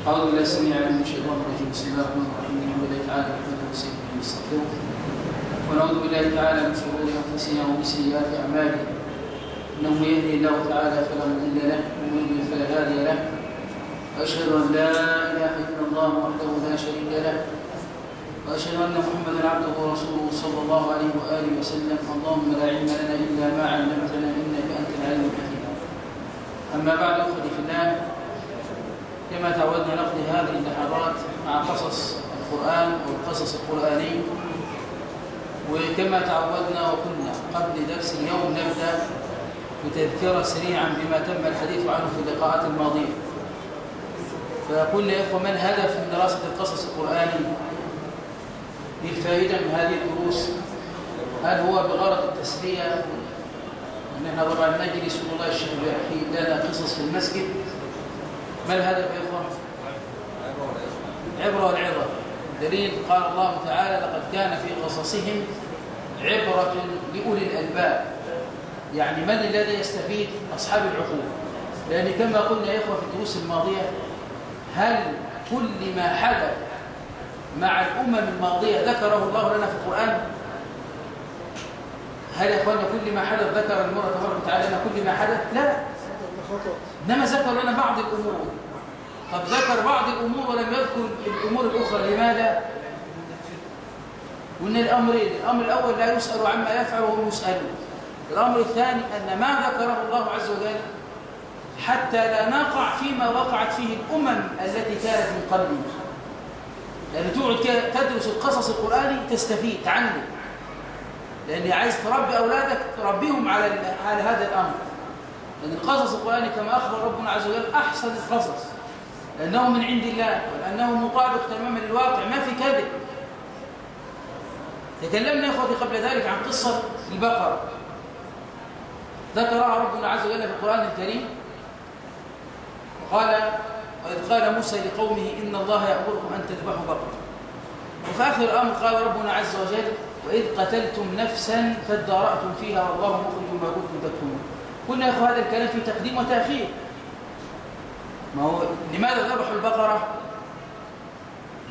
أعوذ بالله السميع العليم من الشيطان الرجيم. بسم الله الرحمن الرحيم. الحمد لله تعالى نحمده ونستعينه ونستغفره. ونعوذ بالله تعالى من شرور أنفسنا ومن سيئات أعمالنا. إنه من يهدي الله تعالى فلا مضل له ومن يضلل فلا هادي له. وأشهد أن لا إله إلا الله وحده لا شريك له. وأشهد أن محمدا عبده ورسوله صلى الله عليه وآله وسلم. اللهم لا علم لنا إلا ما علمتنا إنك أنت العليم الحكيم. أما بعد أخوتي في الله كما تعودنا نقضي هذه اللحظات مع قصص القرآن والقصص القرآني. وكما تعودنا وكنا قبل درس اليوم نبدأ بتذكرة سريعا بما تم الحديث عنه في اللقاءات الماضية. فقلنا يا إخوة ما الهدف من دراسة القصص القرآني للفائدة من هذه الدروس؟ هل هو بغرض التسلية؟ نحن طبعا نجلس والله الشيخ يحكي لنا قصص في المسجد. ما الهدف يا إخوة؟ عبرة والعظة دليل قال الله تعالى لقد كان في قصصهم عبرة لأولي الألباب. يعني من الذي يستفيد؟ أصحاب العقول. لأن كما قلنا يا إخوة في الدروس الماضية هل كل ما حدث مع الأمم الماضية ذكره الله لنا في القرآن؟ هل يا إخوانا كل ما حدث ذكر المرة تبارك وتعالى لنا كل ما حدث؟ لا. إنما ذكر لنا بعض الأمور. قد ذكر بعض الأمور ولم يذكر الأمور الأخرى. لماذا؟ وإن الأمرين الأمر الأول لا يسأل عما يفعل وهم يسألون. الأمر الثاني أن ما ذكره الله عز وجل حتى لا نقع فيما وقعت فيه الأمم التي كانت من قبلنا لأن تقعد تدرس القصص القرآني تستفيد تعلم. لأن عايز تربي أولادك تربيهم على على هذا الأمر. لأن القصص القرآني كما أخبر ربنا عز وجل أحسن القصص. لأنه من عند الله ولأنه مطابق تماما للواقع ما في كذب. تكلمنا يا أخوتي قبل ذلك عن قصة البقرة. ذكرها ربنا عز وجل في القرآن الكريم. وقال وإذ قال موسى لقومه إن الله يأمركم أن تذبحوا بقرة. وفي آخر الأمر قال ربنا عز وجل وإذ قتلتم نفسا فادارأتم فيها والله مخرج ما كنتم تكتمون. قلنا يا أخو هذا الكلام في تقديم وتأخير. ما هو لماذا ذبحوا البقرة؟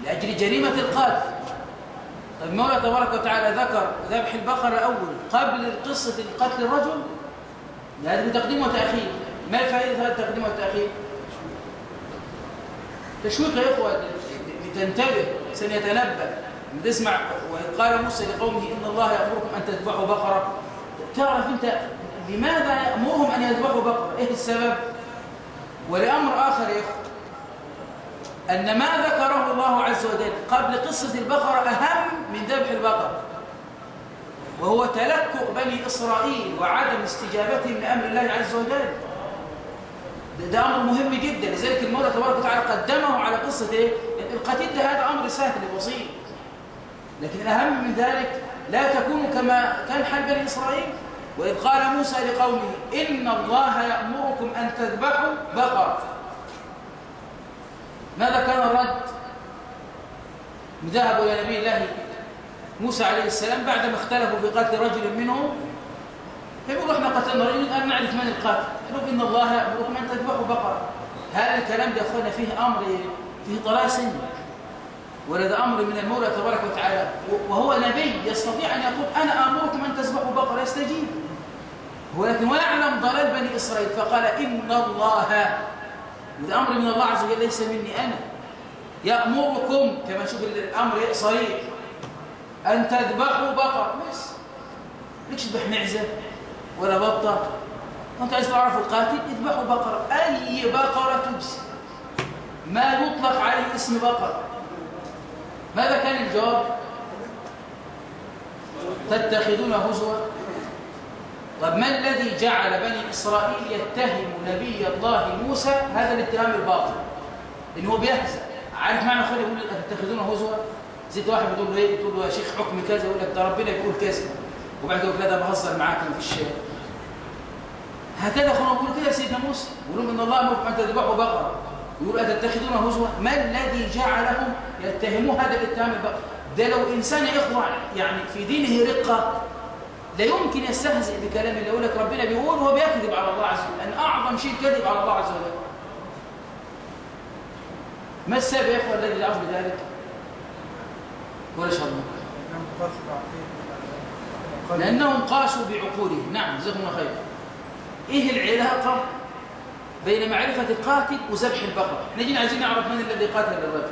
لأجل جريمة القتل طيب مولا تبارك وتعالى ذكر ذبح البقرة الأول قبل قصة قتل الرجل هذا بتقديم وتأخير ما فائدة هذا التقديم والتأخير؟ تشويق يا إخوة لتنتبه سنيتنبه تسمع وإذ قال موسى لقومه إن الله يأمركم أن تذبحوا بقرة تعرف أنت لماذا يأمرهم أن يذبحوا بقرة إيه السبب؟ ولأمر آخر يا أن ما ذكره الله عز وجل قبل قصة البقرة أهم من ذبح البقرة وهو تلكؤ بني إسرائيل وعدم استجابتهم لأمر الله عز وجل. ده, أمر مهم جدا لذلك المولى تبارك وتعالى قدمه على قصة إيه؟ القتيل ده هذا أمر سهل بسيط لكن الأهم من ذلك لا تكونوا كما كان حال بني إسرائيل. وإذ قال موسى لقومه إن الله يأمركم أن تذبحوا بقرة. ماذا كان الرد؟ ذهبوا إلى نبي الله موسى عليه السلام بعدما اختلفوا في قتل رجل منهم. فيقولوا إحنا قتلنا رجل الآن نعرف من القاتل. يقولوا إن الله يأمركم أن تذبحوا بقرة. هذا الكلام ده أخوانا فيه أمر فيه طلاسم ولا أمر من المولى تبارك وتعالى وهو نبي يستطيع أن يقول أنا آمركم أن تذبحوا بقرة يستجيب. ولكن ويعلم ضلال بني إسرائيل. فقال إن الله وده أمر من الله عز وجل ليس مني أنا. يأمركم كما شوف الأمر صريح. أن تذبحوا بقرة. بس. ليش تذبح معزة ولا بطة؟ وانت عايز تعرف القاتل؟ اذبحوا بقرة. أي بقرة تجزي ما يطلق عليه اسم بقرة. ماذا كان الجواب؟ تتخذون هزوا؟ طب ما الذي جعل بني إسرائيل يتهم نبي الله موسى؟ هذا الاتهام الباطل إن هو بيهزأ. عارف معنى خير يقول تتخذون هزوا؟ زيت واحد بتقول له إيه؟ بتقول له يا شيخ حكم كذا يقول لك ده ربنا بيقول كذا. وبعد كده لا ده بهزر معاك مفيش هكذا اخونا بيقول كده سيدنا موسى. يقولون إن الله أمركم أن تذبحوا بقرة. يقول أتتخذون هزوا؟ ما الذي جعلهم يتهموا هذا الاتهام الباطل. ده لو إنسان يا إخوة يعني في دينه رقة لا يمكن يستهزئ بكلام الله. يقول لك ربنا بيقول وهو بيكذب على الله عز وجل. أن أعظم شيء كذب على الله عز وجل. ما السبب يا إخوة الذي دعوه بذلك؟ ولا الله. لأنهم قاسوا بعقولهم. نعم جزاكم الله خير. إيه العلاقة بين معرفة القاتل وذبح البقرة؟ إحنا جينا عايزين نعرف من الذي قاتل الرجل؟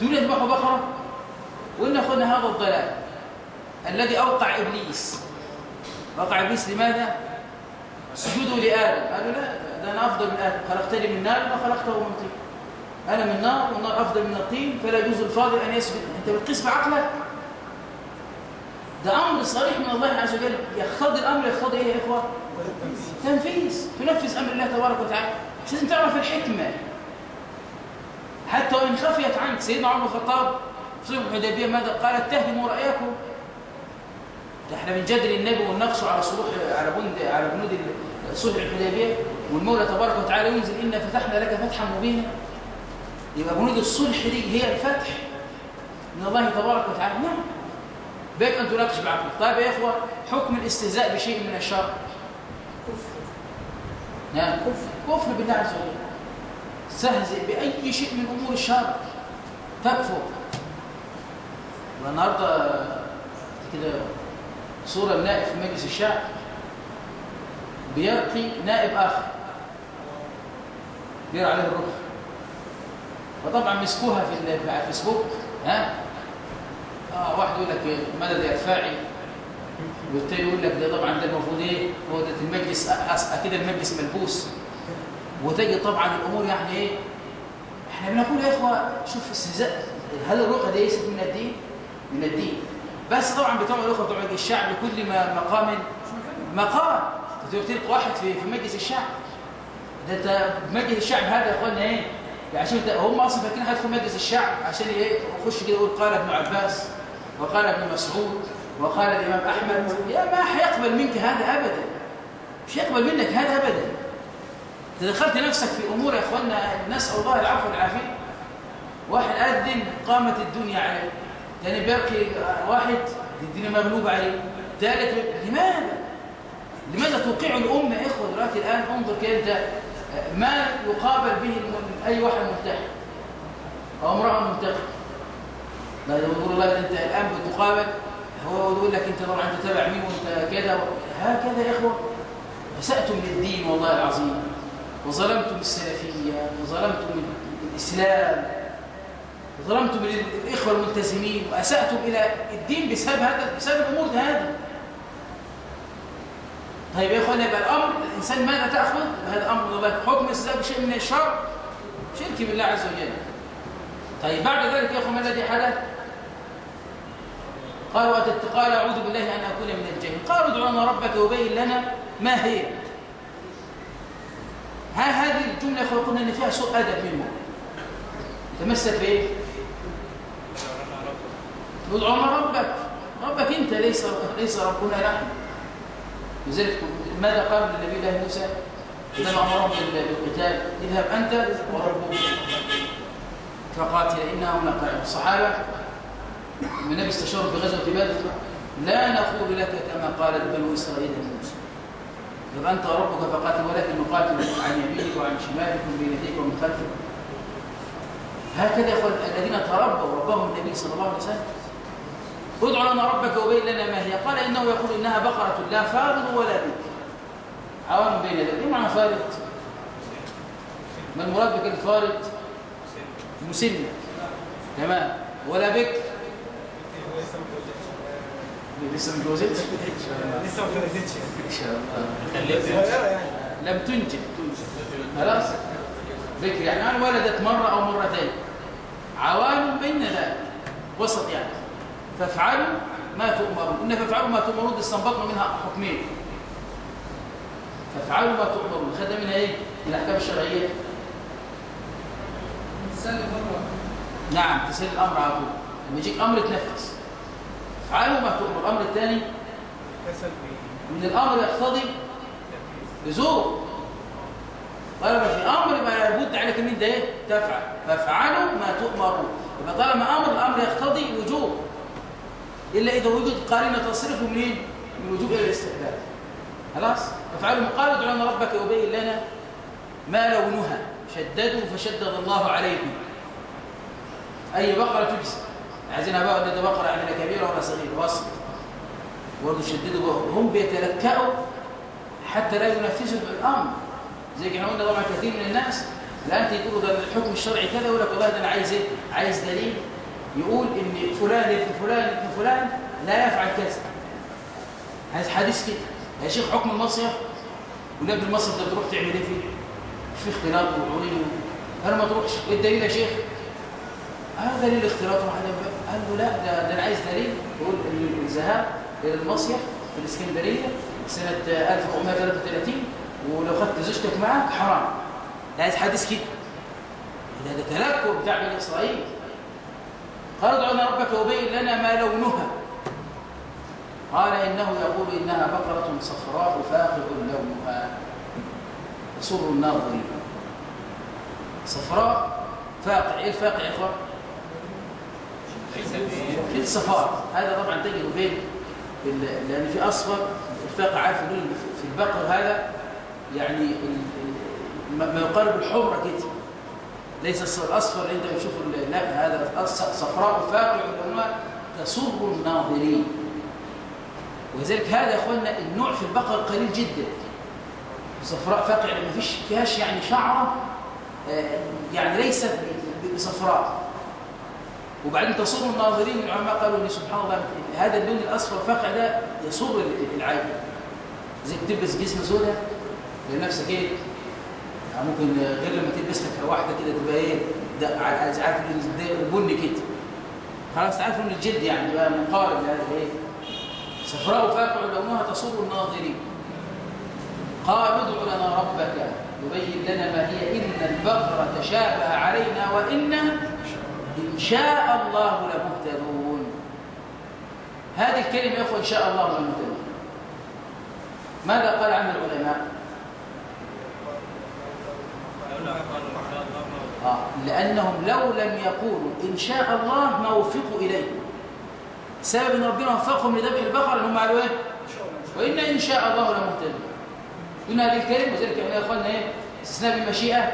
دون يذبحوا بقرة؟ وإن أخذنا هذا الضلال الذي أوقع إبليس وقع إبليس لماذا؟ سجدوا لآدم. قالوا لا ده أنا أفضل من آدم. خلقتني من نار وخلقته من طين. أنا من نار والنار أفضل من الطين فلا يجوز الفاضل أن يسجد. أنت بتقيس بعقلك. ده أمر صريح من الله عز وجل. يقتضي الأمر يقتضي إيه يا إخوة؟ تنفيذ. تنفذ أمر الله تبارك وتعالى. مش لازم تعرف الحكمة. حتى وإن خفيت عنك سيدنا عمر الخطاب في صلح الحديبية ماذا قال؟ اتهموا رأيكم إحنا بنجادل النبي ونناقشه على صلوح على بند على بنود صلح الحديبية والمولى تبارك وتعالى ينزل إنا فتحنا لك فتحا مبينا. يبقى بنود الصلح دي هي الفتح من الله تبارك وتعالى. نعم. بيك أن تناقش بعقلك طيب يا إخوة حكم الاستهزاء بشيء من الشر كفر. نعم. كفر. كفر بالله عز وجل. استهزئ بأي شيء من أمور الشر تكفر. والنهاردة كده صورة النائب في مجلس الشعب. بيرقي نائب آخر. بير عليه الركن فطبعا مسكوها في الفيسبوك ها؟ آه واحد يقول لك مدد يا رفاعي والتاني يقول لك ده طبعا ده المفروض إيه؟ هو ده المجلس أكيد المجلس ملبوس. وتجي طبعا الأمور يعني إيه؟ إحنا بنقول يا إخوة شوف استهزاء هل الرقى دي ليست من الدين؟ من الدين. بس طبعا بتوع الأخوة بتوع الشعب لكل ما مقام مقام. تلقى واحد في في مجلس الشعب. ده انت مجلس الشعب هذا يا اخوانا إيه؟ يعني عشان هم أصلا فاكرين هيدخل مجلس الشعب عشان إيه؟ يخش كده يقول قال ابن عباس وقال ابن مسعود وقال الإمام أحمد. يا ما هيقبل منك هذا ابدا. مش هيقبل منك هذا ابدا. تدخلت نفسك في أمور يا اخوانا نسأل الله العفو والعافية. واحد اذن قامت الدنيا عليه يعني باقي واحد الدنيا مغلوبة عليه. ثالث لماذا؟ لماذا توقع الأمة يا إخوة؟ دلوقتي الآن انظر كده ما يقابل به أي واحد ملتحي أو امرأة منتخب لا يقول الله أنت الآن بتقابل هو يقول لك أنت طبعا أنت تابع مين وأنت كذا هكذا يا إخوة. أسأتم للدين والله العظيم وظلمتم السلفية وظلمتم الإسلام. ظلمتم الإخوة الملتزمين وأسأتم إلى الدين بسبب هذا بسبب الأمور هذه. طيب يا إخوانا يبقى الأمر. الإنسان ماذا تأخذ؟ هذا أمر الله. حكم السبب شيء من الشر شرك بالله عز وجل. طيب بعد ذلك يا أخوة ما الذي حدث قالوا قال أعوذ بالله أن أكون من الجهل قالوا ادعوا لنا ربك وبين لنا ما هي. ها هذه الجملة قلنا أن فيها سوء أدب منه. تمسك بإيه؟ ادعوا ربك ربك أنت ليس ليس ربنا نحن. لذلك ماذا قال للنبي الله موسى؟ عندما أمرهم بالقتال. اذهب أنت وربك. فقاتل هنا قاعدة الصحابه النبي استشاروا في غزوة بدر لا نقول لك كما قالت بنو إسرائيل لموسى. يبقى أنت وربك فقاتل ولكن نقاتل عن يمينك وعن شمالك ومن يديك ومن خلفك. هكذا يا إخوان الذين تربوا ربهم النبي صلى الله عليه وسلم. ادع لنا ربك وبين لنا ما هي. قال إنه يقول إنها بقرة لا فارض ولا بك عوام بين ذلك. إيه معنى فارض؟ ما المراد بك الفارض مسنة. تمام. ولا بك لسه ما اتجوزتش لسه ما اتجوزتش إن شاء الله. لم تنجب. خلاص؟ ذكر. يعني ولدت مرة أو مرتين. عوام بين ذلك. وسط يعني. فافعلوا ما تؤمرون. إن فافعلوا ما تؤمرون استنبطنا منها حكمين. فافعلوا ما تؤمرون. خدنا منها إيه؟ الأحكام الشرعية. تسلم أمر نعم تسلم الأمر على طول. لما يجيك أمر تنفذ افعلوا ما تؤمر الأمر الثاني من الأمر يقتضي لزوم. طالما في أمر يبقى لابد عليك ان انت إيه؟ تفعل. فافعلوا ما تؤمرون. يبقى طالما أمر الأمر يقتضي وجوب إلا إذا وجد قارنة تصرفه منين؟ من وجوب إلى الاستحباب خلاص؟ فافعلوا قالوا لنا ربك وبين لنا ما لونها شددوا فشدد الله عليهم أي بقرة تجزي عايزينها بقى ولا ده بقرة يعني لا كبيرة ولا صغيرة وسط برضه شددوا. هم بيتلكأوا حتى لا ينفذوا الأمر زي إحنا قلنا طبعا كثير من الناس لا أنت تقولوا ده الحكم الشرعي كذا يقول لك والله ده أنا عايز إيه؟ عايز دليل يقول إن فلان ابن فلان ابن فلان لا يفعل كذا. عايز حديث كده. يا شيخ حكم المصيف؟ ابن المصيف ده بتروح تعمل إيه فيه؟ في اختلاط وعري أنا ما تروحش؟ إيه الدليل يا شيخ؟ هذا دليل اختلاط قال له لا ده, ده أنا عايز دليل. يقول إن الذهاب إلى المصيف في الإسكندرية سنة 1433 ولو خدت زوجتك معك حرام. ده عايز حديث كده. ده ده تلكؤ بتاع بني إسرائيل. قال ادع لنا ربك وبين لنا ما لونها. قال إنه يقول إنها بقرة صفراء فاقع لونها تسر الناظرين صفراء فاقع إيه الفاقع يا إخوان؟ في الصفار. هذا طبعا تجد فين؟ لأن في أصفر الفاقع عارف في البقر هذا يعني ما يقارب الحمرة كده. ليس الأصفر أنت بتشوفه ال- لا هذا صفراء فاقع لونها تسر الناظرين. ولذلك هذا يا اخوانا النوع في البقر قليل جدا. صفراء فاقع ما فيش فيهاش يعني شعرة آه، يعني ليست بصفراء. وبعدين تصر الناظرين العلماء قالوا إن سبحان الله هذا اللون الأصفر فاقع ده ال- العين. زي تلبس جسم سوداء لنفسك إيه؟ ممكن غير لما تلبس لك واحدة كده تبقى إيه ده عارف البني كده. خلاص تعرف إن الجلد يعني بقى مقارب لهذا إيه صفراء فاقع لونها تسر الناظرين. قالوا ادع لنا ربك يبين لنا ما هي. إن البقره تشابه علينا وأنا إن شاء الله لمهتدون. هذه الكلمة يا إخوة إن شاء الله لمهتدون. ماذا قال عنها العلماء؟ آه. لأنهم لو لم يقولوا إن شاء الله ما وفقوا إليه سبب أن ربنا وفقهم لذبح البقرة أنهم قالوا إيه؟ وإن إن شاء الله لمهتدون قلنا هذه الكلمة وذلك يا أخوانا إيه؟ استثناء بالمشيئة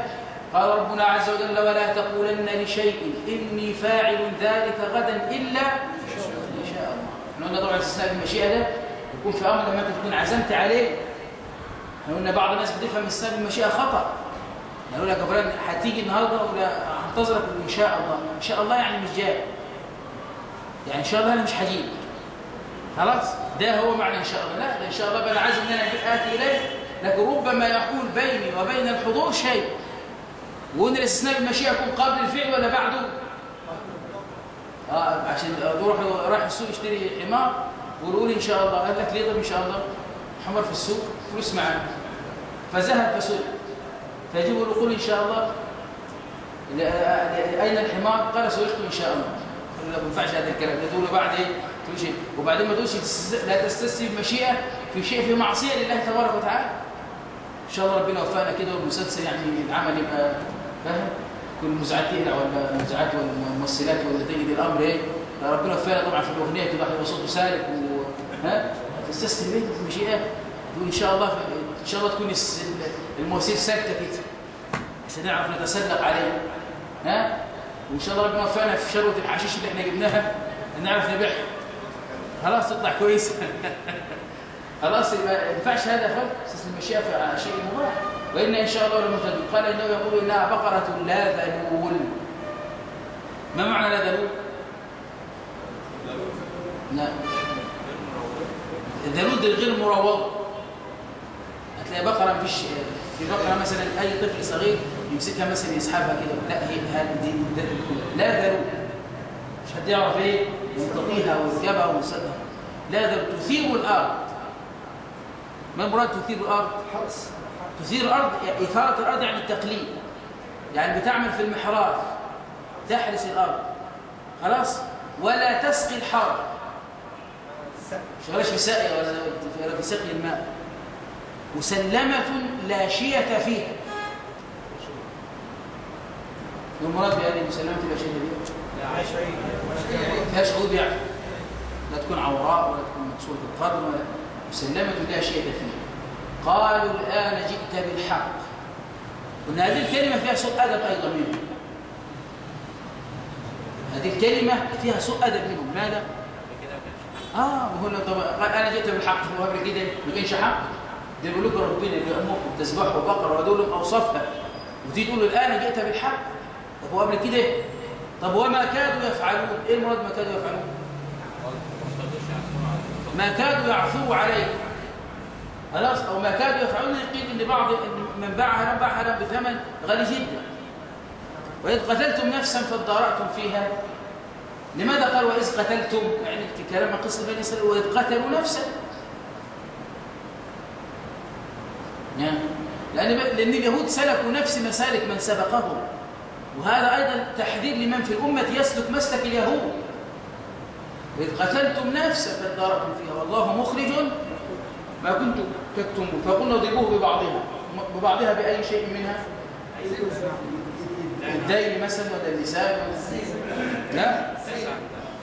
قال ربنا عز وجل ولا تقولن لشيء إني فاعل ذلك غدا إلا إن شاء الله إحنا قلنا طبعا استثناء بالمشيئة ده يكون في أمر لما أنت تكون عزمت عليه إحنا قلنا بعض الناس بتفهم استثناء بالمشيئة خطأ يقول لك يا فلان هتيجي النهارده ولا هنتظرك إن شاء الله؟ إن شاء الله يعني مش جاي. يعني إن شاء الله أنا مش هجيب. خلاص؟ ده هو معنى إن شاء الله. لا ده إن شاء الله أنا عازم إن أنا اتي إليه. لكن ربما يحول بيني وبين الحضور شيء. وإن الاستثناء بالمشيئة يكون قبل الفعل ولا بعده؟ آه عشان يروح رايح السوق يشتري حمار ويقول إن شاء الله. قال لك ليه طب إن شاء الله؟ حمار في السوق فلوس معاه فذهب فسئل فيجيبوا له قل إن شاء الله أين الحمار؟ قال سويته إن شاء الله قال له ما ينفعش هذا الكلام ده تقول بعد إيه؟ شيء وبعدين ما تقولش لا تستسلم المشيئة في شيء في معصية لله تبارك وتعالى إن شاء الله ربنا وفقنا كده والمسلسل يعني العمل يبقى فاهم؟ كل تقلع ولا المذيعات والممثلات ولا تجد الأمر إيه؟ ربنا وفقنا طبعا في الأغنية كده واحد يبقى صوته سالك و ها؟ تستسلم إيه المشيئة تقول إن شاء الله إن شاء الله تكون المواسير ساكتة كده عشان نعرف نتسلق عليه. ها؟ وإن شاء الله ربنا يوفقنا في شروه الحشيش اللي إحنا جبناها. نعرف نبيعها. خلاص تطلع كويس. خلاص يبقى ما ينفعش هذا أخوان؟ أساس المشيئة في شيء مباح. وإن إن شاء الله لمهتدون قال إنه يقول إنها بقرة لا ذلول. ما معنى لا ذلول؟ لا. الذلول ده غير مروضه هتلاقي بقرة مفيش في بقره مثلا أي طفل صغير يمسكها مثلا يسحبها كده. لا هي هذه دي لا ذلول مش حد يعرف إيه؟ ينتقيها ويركبها ويصدها لا ذلول تثير الأرض. ما مراد تثير الأرض؟ حرس تثير الأرض إثارة الأرض يعني التقليد. يعني بتعمل في المحراب تحرس الأرض. خلاص؟ ولا تسقي الحرب شغالش في سقي ولا في سقي الماء. مسلمة لا شية فيها. والمراد بهذه مسلمة لا شية فيها؟ لا عايش عيد. فيهاش عود يعني. لا تكون عوراء ولا تكون مكسورة القرن ولا مسلمة لا شيء فيها. قالوا الآن جئت بالحق. قلنا هذه الكلمة فيها صوت أدب أيضا منه هذه الكلمة فيها سوء أدب منهم. ماذا؟ وهو لو طب أنا جئت بالحق. هو قبل كده ما كانش حق. ده بيقول لكم ربنا بيأمركم تذبحوا بقره ودول لهم اوصافها وتيجي تقول الآن جئت بالحق. طب هو قبل كده طب وما كادوا يفعلون. إيه المراد ما كادوا يفعلون؟ ما كادوا يعثروا عليه خلاص؟ أو ما كادوا يفعلون. قيل إن بعض من باعها لم باعها بثمن غالي جدا. وإذ قتلتم نفسا فادارأتم فيها. لماذا قال وإذ قتلتم؟ يعني كلام قصة بني إسرائيل. وإذ قتلوا نفسا يعني لأن لأن اليهود سلكوا نفس مسالك من سبقهم. وهذا أيضا تحذير لمن في الأمة يسلك مسلك اليهود. إذ قتلتم نفسا فاداركم فيها. والله مخرج ما كنتم تكتمون. فقلنا اضربوه ببعضها. ببعضها بأي شيء منها؟ الدين مثلا ولا النساء لا.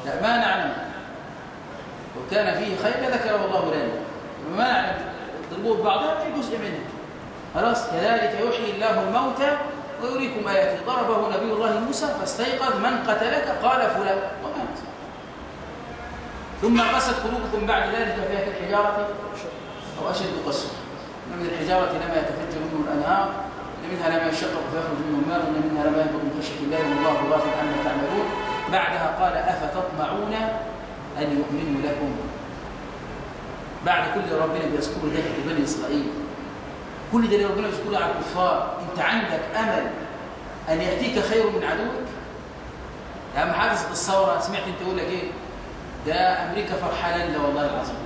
لا ما نعلم. وكان فيه خير ذكره الله لنا. ما نعلم. ضربوه ببعضها في جزء منه. خلاص؟ كذلك يحيي الله الموتى ويريكم آياته ضربه نبي الله موسى فاستيقظ. من قتلك؟ قال فلان. ومات. ثم قست قلوبكم بعد ذلك فيها كالحجارة أو أشد قسوة. من الحجارة لما يتفجر منه الأنهار منها لما يشقق فيخرج منه الماء ومن منها لما يهبط من خشيه الله والله غافل عما تعملون. بعدها قال أفتطمعون أن يؤمنوا لكم؟ بعد كل ربنا بيذكره ده لبني إسرائيل. كل ده اللي ربنا بيذكره على الكفار. انت عندك أمل أن يأتيك خير من عدوك؟ يا عم حادثه الثورة سمعت انت تقول لك إيه؟ ده أمريكا فرحانة لنا والله العظيم.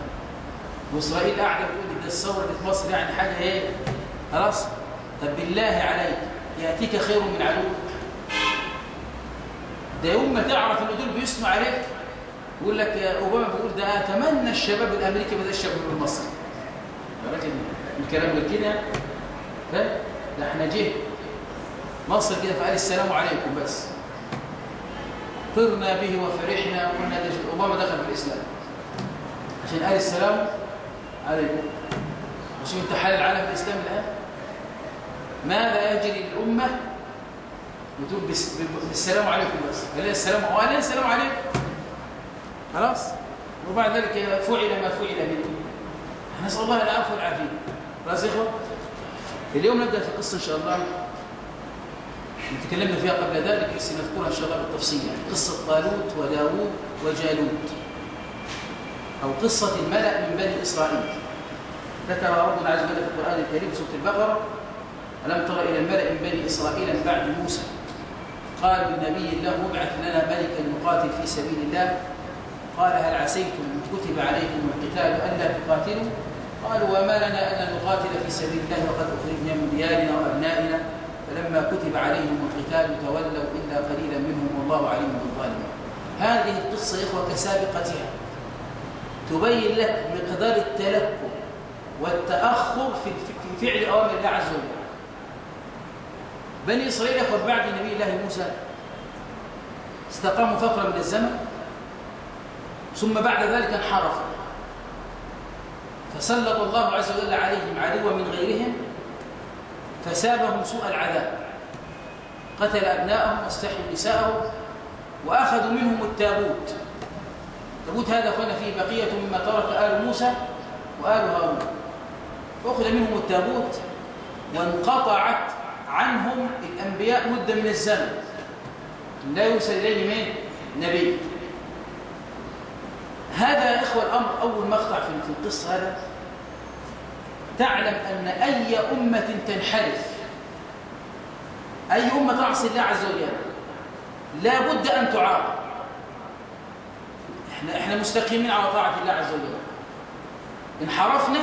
وإسرائيل قاعدة بتقول ده الثورة اللي في مصر يعني حاجة إيه؟ خلاص. طب بالله عليك يأتيك خير من عدوك؟ ده يوم ما تعرف إن دول بيسمع عليك يقول لك يا أوباما بيقول ده أتمنى الشباب الأمريكي بدل الشباب المصري لكن الكلام ده كده ده إحنا جه مصر كده فقال السلام عليكم بس. طرنا به وفرحنا وقلنا أوباما دخل في الإسلام. عشان قال السلام عليكم. مش أنت حال العالم الاسلامي الآن؟ ماذا يجري للأمة؟ وتقول بالسلام عليكم بس. قال السلام السلام عليكم. خلاص؟ وبعد ذلك فعل ما فعل منه. نسأل الله العفو والعافية. خلاص يا إخوة اليوم نبدأ في القصة إن شاء الله. تكلمنا فيها قبل ذلك بس نذكرها إن شاء الله بالتفصيل. يعني قصة طالوت وداوود وجالوت. أو قصة الملأ من بني إسرائيل. ذكر ربنا عز وجل في القرآن الكريم سورة البقرة ألم تر إلى الملأ من بني إسرائيل بعد موسى؟ قالوا لنبي الله ابعث لنا ملكا نقاتل في سبيل الله. قال هل عسيتم إن كتب عليكم القتال ألا تقاتلوا؟ قالوا وما لنا ألا نقاتل في سبيل الله وقد أخرجنا من ديارنا وأبنائنا. فلما كتب عليهم القتال تولوا إلا قليلا منهم والله عليم بالظالمين. هذه القصة إخوة كسابقتها. تبين لك مقدار التلكم والتأخر في فعل أوامر الله عز وجل. بني إسرائيل يأخذ بعد نبي الله موسى استقاموا فترة من الزمن. ثم بعد ذلك انحرفوا فسلط الله عز وجل عليهم عدوا من غيرهم فسابهم سوء العذاب. قتل أبناءهم واستحيوا نساءهم وأخذوا منهم التابوت. التابوت هذا كان فيه بقية مما ترك آل موسى وآل هارون. فأخذ منهم التابوت وانقطعت عنهم الأنبياء مدة من الزمن. لا يرسل إليه من نبي. هذا يا إخوة الأمر أول مقطع في القصة هذا تعلم أن أي أمة تنحرف أي أمة تعصي الله عز وجل لا بد أن تعاقب إحنا, إحنا مستقيمين على طاعة الله عز وجل. انحرفنا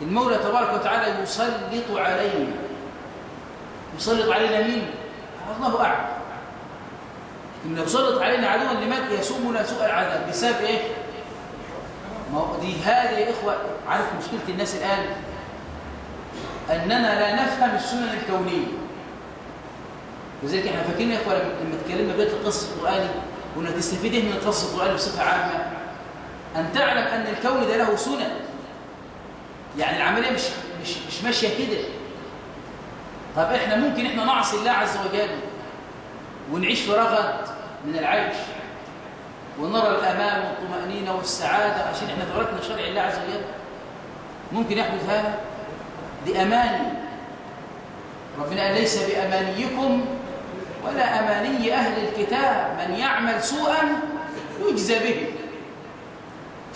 المولى تبارك وتعالى يسلط علينا. يسلط علينا مين؟ الله أعلم. لكن يسلط علينا عدوا لماذا يسومنا سوء العذاب. بسبب إيه؟ ما دي هذه يا إخوة عارف مشكلة الناس الآن؟ أننا لا نفهم السنن الكونية. لذلك إحنا فاكرين يا إخوة لما اتكلمنا بيت القصص القرآني قلنا تستفيد إيه من القصص القرآني بصفة عامة؟ أن تعلم أن الكون ده له سنن. يعني العملية مش مش مش ماشية كده. طب إحنا ممكن إحنا نعصي الله عز وجل ونعيش في رغد من العيش. ونرى الأمان والطمأنينة والسعادة. عشان إحنا تركنا شرع الله عز وجل. ممكن يحدث هذا؟ دي أماني ربنا قال ليس بأمانيكم ولا أماني أهل الكتاب. من يعمل سوءا يجزى به.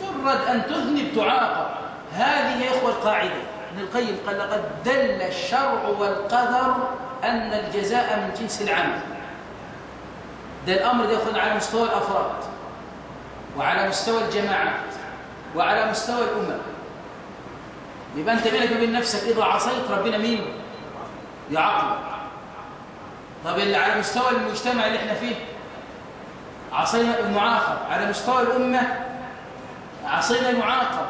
مجرد أن تذنب تعاقب. هذه يا إخوة القاعدة. ابن القيم قال لقد دل الشرع والقدر أن الجزاء من جنس العمل. ده الأمر ده يأخذ على مستوى الأفراد وعلى مستوى الجماعات وعلى مستوى الأمم يبقى أنت بينك وبين نفسك؟ إذا عصيت ربنا مين؟ يعاقبك. طب اللي على مستوى المجتمع اللي إحنا فيه؟ عصينا المعاقب. على مستوى الأمة عصينا المعاقب.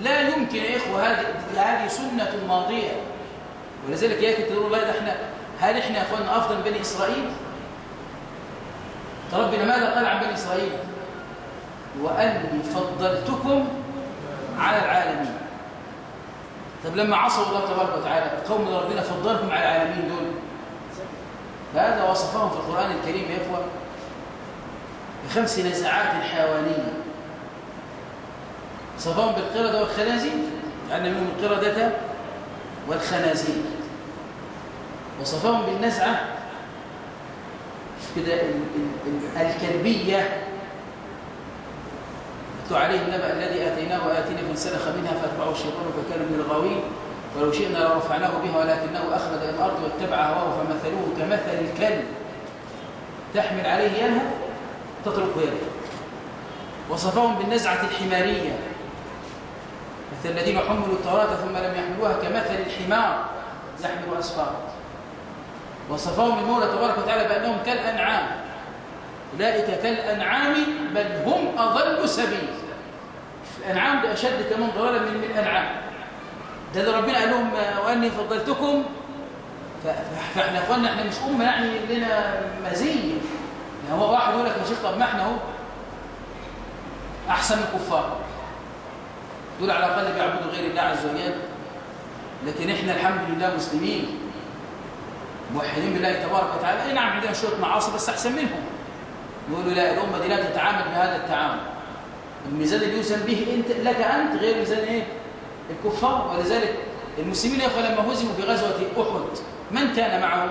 لا يمكن يا إخوة هذه سنة ماضية. ولذلك ياك تقول الله إحنا هل إحنا يا إخواننا أفضل من بني إسرائيل؟ ربنا ماذا قال عن بني إسرائيل؟ وأني فضلتكم على العالمين. طب لما عصوا الله تبارك وتعالى اللي ربنا فضلهم على العالمين دول فهذا وصفهم في القرآن الكريم يا إخوة بخمس نزعات حيوانية وصفهم بالقردة والخنازير لأن منهم القردة والخنازير وصفهم بالنزعة كده الكلبية اتلو عليه النبأ الذي آتيناه وآتينا فانسلخ منها فأتبعه الشيطان فكان من الغاوين. ولو شئنا لرفعناه بها ولكنه إلى الأرض واتبع هواه فمثلوه كمثل الكلب. تحمل عليه يلهث تترك يده. وصفهم بالنزعة الحمارية مثل الذين حملوا التوراة ثم لم يحملوها كمثل الحمار. يحمل أسفارا وصفهم المولى تبارك وتعالى بأنهم كالأنعام. أولئك كالأنعام بل هم أضل سبيل. الأنعام ده أشد كمان ضلالا من الأنعام ده اللي ربنا قال لهم وأني فضلتكم فإحنا إخواننا إحنا مش أمة يعني لنا مزية يعني هو واحد يقول لك يا شيخ طب ما إحنا أهو أحسن الكفار. دول على الأقل بيعبدوا غير الله عز وجل. لكن إحنا الحمد لله مسلمين. موحدين بالله تبارك وتعالى. اي نعم عندنا شوية معاصي بس أحسن منهم. يقولوا لا الامه دي لا تتعامل بهذا التعامل. الميزان اللي يوزن به انت لك انت غير ميزان إيه؟ الكفار. ولذلك المسلمين يا إخوة لما هزموا في غزوة أحد من كان معه؟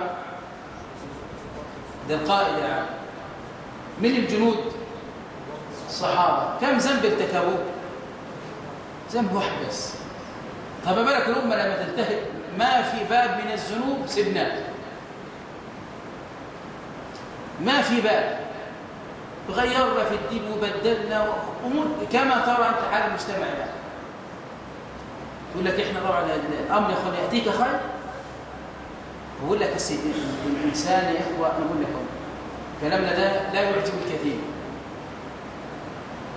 ده القائد عم. من الجنود؟ الصحابة. كم ذنب ارتكبوه ذنب واحد بس. طب بالك الأمة لما تنتهي؟ ما في باب من الذنوب سبناه ما في باب غيرنا في الدين وبدلنا أمور كما ترى أنت حال المجتمع ده يقول لك إحنا طبعا الأمر يا أخوان يأتيك خير؟ بقول لك الإنسان يا إخوة أنا بقول لكم كلامنا ده لا يعجب الكثير.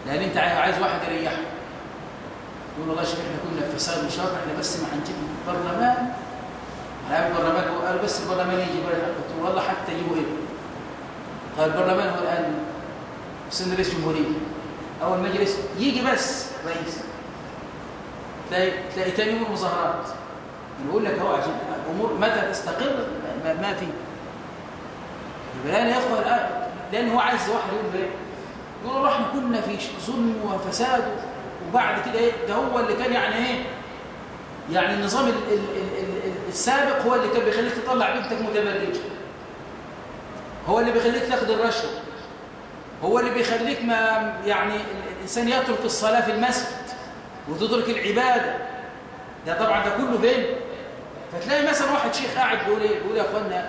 لأن أنت عايز واحد يريحك. يقول والله شيخ إحنا كنا في فساد وشر إحنا بس ما هنجيب برلمان. هنعمل برلمان قال بس البرلمان يجي. والله حتى يجيبوا إيه البرلمان هو الآن سن رئيس جمهورية. أول مجلس يجي بس رئيس. تلاقي تلاقي ثاني يوم مظاهرات. بنقول لك أهو عشان الأمور متى تستقر؟ ما, في. يبقى يا الآن لأن هو عايز واحد يقول إيه يقول إحنا كنا في ظلم وفساد وبعد كده إيه؟ ده هو اللي كان يعني إيه؟ يعني النظام ال ال ال السابق هو اللي كان بيخليك تطلع بنتك متبرجة. هو اللي بيخليك تاخد الرشوة. هو اللي بيخليك ما يعني الإنسان يترك الصلاة في المسجد وتترك العبادة. ده طبعا ده كله فين فتلاقي مثلا واحد شيخ قاعد بيقول إيه؟ بيقول يا إخوانا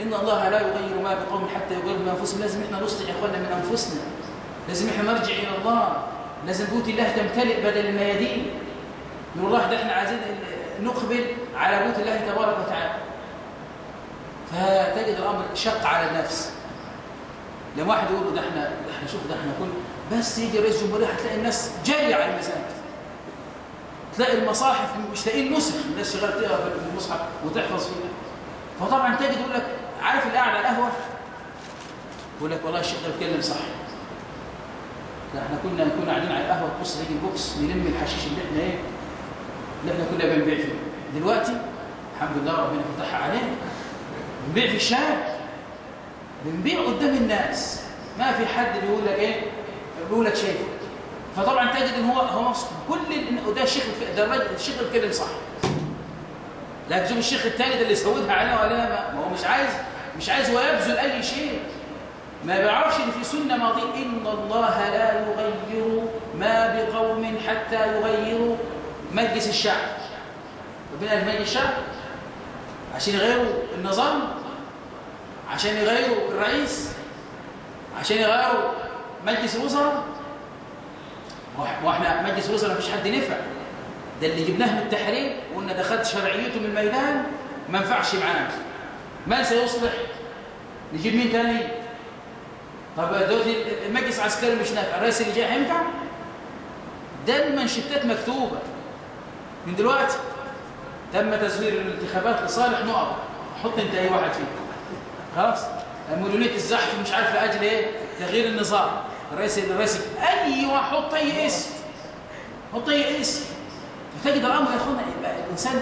إن الله لا يغير ما بقوم حتى يغيروا من أنفسهم. لازم إحنا نصلح يا إخوانا من أنفسنا. لازم إحنا نرجع إلى الله. لازم بيوت الله تمتلئ بدل الميادين. من الله ده إحنا عايزين نقبل على بيوت الله تبارك وتعالى. فتجد الأمر شق على النفس. لما واحد يقول ده إحنا ده إحنا شوف ده إحنا كل بس يجي رئيس جمهورية هتلاقي الناس جاية على المساجد. تلاقي المصاحف مش لاقيين نسخ الناس شغالة تقرا في المصحف وتحفظ فيه فطبعا تجد يقول لك عارف اللي قاعد على القهوة؟ يقول لك والله الشيخ ده بيتكلم صح. لا إحنا كنا نكون قاعدين على القهوة تبص تيجي البوكس نلم الحشيش اللي إحنا إيه اللي إحنا كنا بنبيع فيه. دلوقتي الحمد لله ربنا فتحها علينا بنبيع في الشارع. بنبيع قدام الناس. ما في حد بيقول لك إيه؟ بيقول لك شايف فطبعا تجد إن هو هو كل وده الشيخ ده الراجل الشيخ الكلم صح. لكن شوف الشيخ الثاني ده اللي سودها علينا وعلينا ما هو مش عايز مش عايز هو يبذل أي شيء. ما بيعرفش إن في سنة ماضية إن الله لا يغير ما بقوم حتى يغيروا مجلس الشعب. ربنا قال مجلس الشعب؟ عشان يغيروا النظام عشان يغيروا الرئيس عشان يغيروا مجلس الوزراء. وإحنا مجلس الوزراء مفيش حد نفع ده اللي جبناه من التحرير وقلنا دخلت شرعيته من الميدان ما ينفعش معانا. من سيصلح. نجيب مين تاني؟ طب دلوقتي المجلس العسكري مش نافع الرئيس اللي جاي هينفع؟ ده المنشطات مكتوبة. من دلوقتي تم تزوير الانتخابات لصالح نقط حط انت أي واحد فيه خلاص؟ مديريه الزحف مش عارف لأجل إيه؟ تغيير النظام. الرئيس الرئيس أي واحد حط أي اسم حط أي اسم فتجد الأمر يا اخوانا الإنسان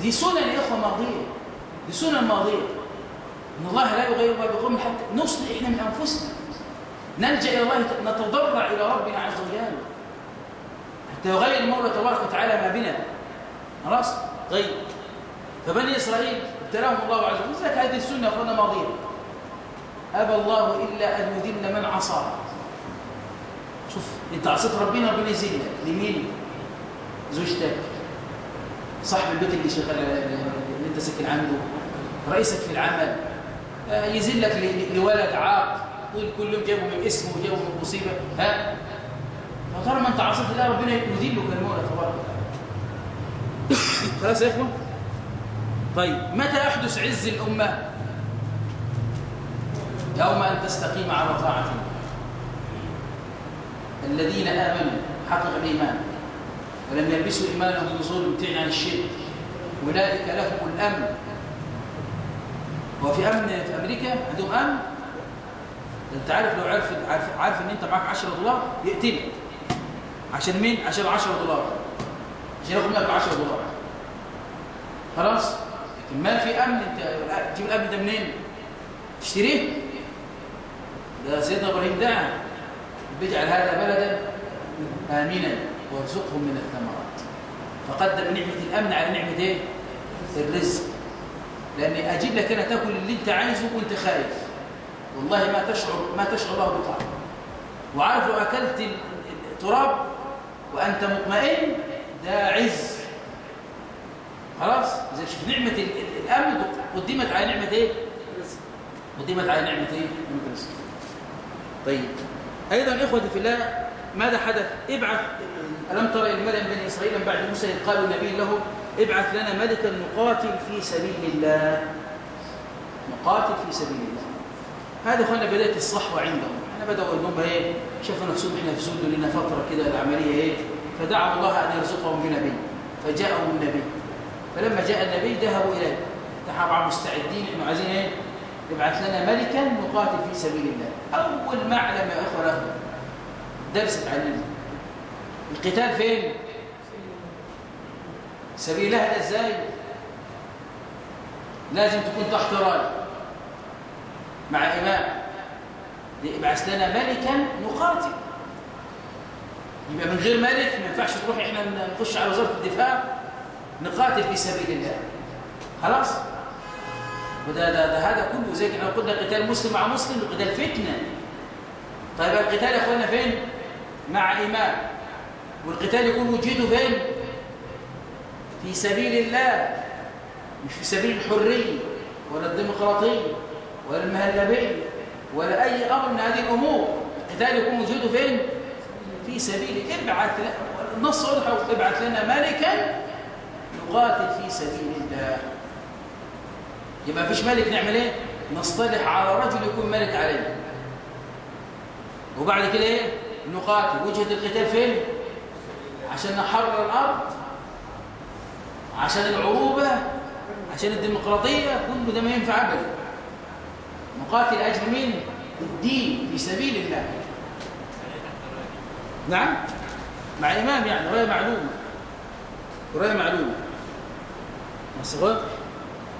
دي سنن يا اخوه ماضية. دي سنن ماضية. إن الله لا يغير ما بقوم حتى نصلح إحنا من أنفسنا. نلجأ إلى الله نتضرع إلى ربنا عز وجل. حتى يغير المولى تبارك وتعالى ما بنا. خلاص؟ طيب. فبني إسرائيل ابتلاهم الله عز وجل. لذلك هذه السنة اخوانا ماضيه أبى الله إلا أن يذل من عصاه شوف أنت عصيت ربنا ربنا يذلك. لمين؟ زوجتك. صاحب البيت اللي شغال اللي أنت ساكن عنده. رئيسك في العمل. يذلك لولد عاق. طول كل يوم جابه من اسمه وجابه من مصيبة. ها؟ فطالما أنت عصيت الله ربنا يذلك المولى تبارك وتعالى. خلاص يا اخوان طيب متى يحدث عز الأمة؟ يوم أن تستقيم على طاعة الذين آمنوا حقق الإيمان. ولم يلبسوا ايمانهم بظلم ابتعد عن الشرك. أولئك لهم الأمن. هو في أمن في أمريكا عندهم أمن. أنت عارف لو عارف عارف, عارف ان انت معاك 10 دولار؟ يقتلك. عشان مين؟ عشان 10 دولار. عشان ياخد منك 10 دولار. خلاص؟ لكن ما في أمن أنت تجيب الأمن ده منين؟ تشتريه؟ ده سيدنا إبراهيم دعا. بيجعل هذا بلدا آمنا وارزقهم من الثمرات. فقدم نعمة الأمن على نعمة إيه؟ الرزق. لأني أجيب لك أنا تأكل اللي أنت عايزه وأنت خايف. والله ما تشعر ما تشعر له بطعم وعارف لو أكلت التراب وأنت مطمئن؟ ده عز. خلاص؟ إذا شوف نعمة الأمن قدمت على نعمة إيه؟ قدمت على نعمة إيه؟ نعمه الرزق طيب. أيضا اخوتي في الله ماذا حدث؟ ابعث ألم ترى الملأ من بني إسرائيل من بعد موسى إذ قالوا النبي له ابعث لنا ملكا نقاتل في سبيل الله. نقاتل في سبيل الله. هذا إخوانا بدايه الصحوة عندهم. إحنا بدأوا إنهم إيه؟ شافوا نفسهم إحنا في زود لنا فترة كده العملية إيه؟ فدعوا الله أن يرزقهم بنبي فجاءهم النبي. فلما جاء النبي ذهبوا إليه. طبعا مستعدين انه عايزين إيه؟ ابعث لنا ملكا نقاتل في سبيل الله. أول معلم يا إخوة له درس تعلمه القتال فين؟ سبيل الله ده إزاي؟ لازم تكون تحت رايه مع إمام. ابعث لنا ملكا نقاتل يبقى من غير ملك ما ينفعش تروح إحنا نخش على وزارة الدفاع نقاتل في سبيل الله. خلاص؟ وده ده, ده هذا كله زي إحنا قلنا قتال مسلم مع مسلم قتال فتنة. طيب القتال يا أخوانا فين؟ مع إمام. والقتال يكون وجهته فين؟ في سبيل الله. مش في سبيل الحرية ولا الديمقراطية ولا المهلبية ولا أي أمر من هذه الأمور. القتال يكون وجوده فين؟ في سبيل ابعث النص واضح ابعث لنا ملكا نقاتل في سبيل الله. يبقى مفيش ملك نعمل إيه؟ نصطلح على رجل يكون ملك عليه. وبعد كده إيه؟ نقاتل. وجهة القتال فين؟ عشان نحرر الأرض عشان العروبة عشان الديمقراطية كله ده ما ينفع ابدا. نقاتل أجل مين؟ الدين في سبيل الله. نعم. مع امام يعني رايه معلومه رايه معلومه صغير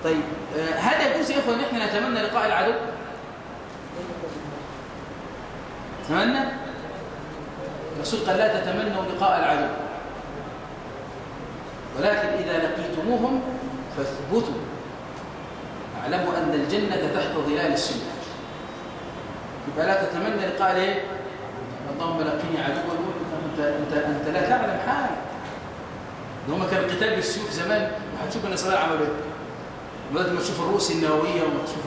طيب آه هذا يجوز يا إخوان إحنا نتمنى لقاء العدو؟ تمنى الرسول قال لا تتمنوا لقاء العدو. ولكن إذا لقيتموهم فاثبتوا. اعلموا أن الجنة تحت ظلال السنة. يبقى لا تتمنى لقاء إيه اللهم لقني عدوا انت انت أنت لا تعلم حالك ده هم كان القتال بالسيوف زمان وهتشوف النصارى عملوا إيه دلوقتي ما تشوف الرؤوس النووية وما تشوف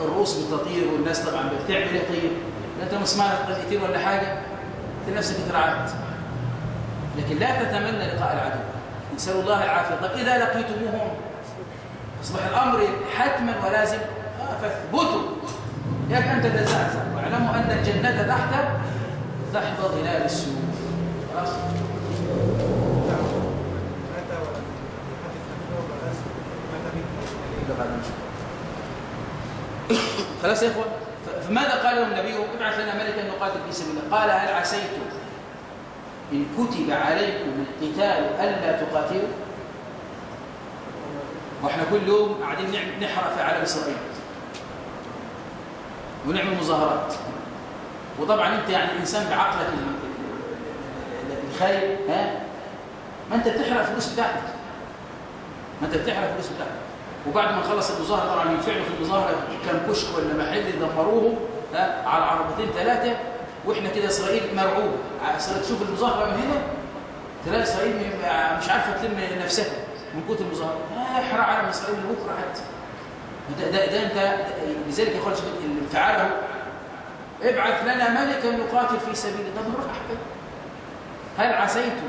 الرؤوس بتطير والناس طبعا بتعمل إيه طيب أنت ما سمعت قتيل ولا حاجة تلاقي نفسك اترعبت لكن لا تتمنى لقاء العدو. نسأل الله العافية. طب إذا لقيتموهم؟ أصبح الأمر حتما ولازم. فاثبتوا. ياك أنت تزعزع واعلموا أن الجنة تحت تحت ظلال السيوف. خلاص؟ خلاص يا اخوان فماذا قال لهم النبي؟ ابعث لنا ملكا نقاتل في سبيل الله. قال هل عسيتم إن كتب عليكم القتال ألا تقاتلوا؟ وإحنا كل يوم قاعدين نحرق في علم اسرائيل ونعمل مظاهرات وطبعا أنت يعني إنسان بعقلك الخير ها؟ ما أنت بتحرق فلوس بتاعتك. ما أنت بتحرق فلوس بتاعتك. وبعد ما نخلص المظاهرة طبعا ينفعلوا في المظاهرة كم كشك ولا محل دمروهم ها؟ على عربتين ثلاثة وإحنا كده إسرائيل مرعوبه إسرائيل تشوف المظاهرة من هنا تلاقي إسرائيل مش عارفة تلم نفسها من كتر المظاهرة. احرق على إسرائيل بكرة حتى. ده, ده, ده أنت لذلك يا إخوان الانفعال ابعث لنا ملكا نقاتل في سبيل الله. نروح احكي هل عسيتم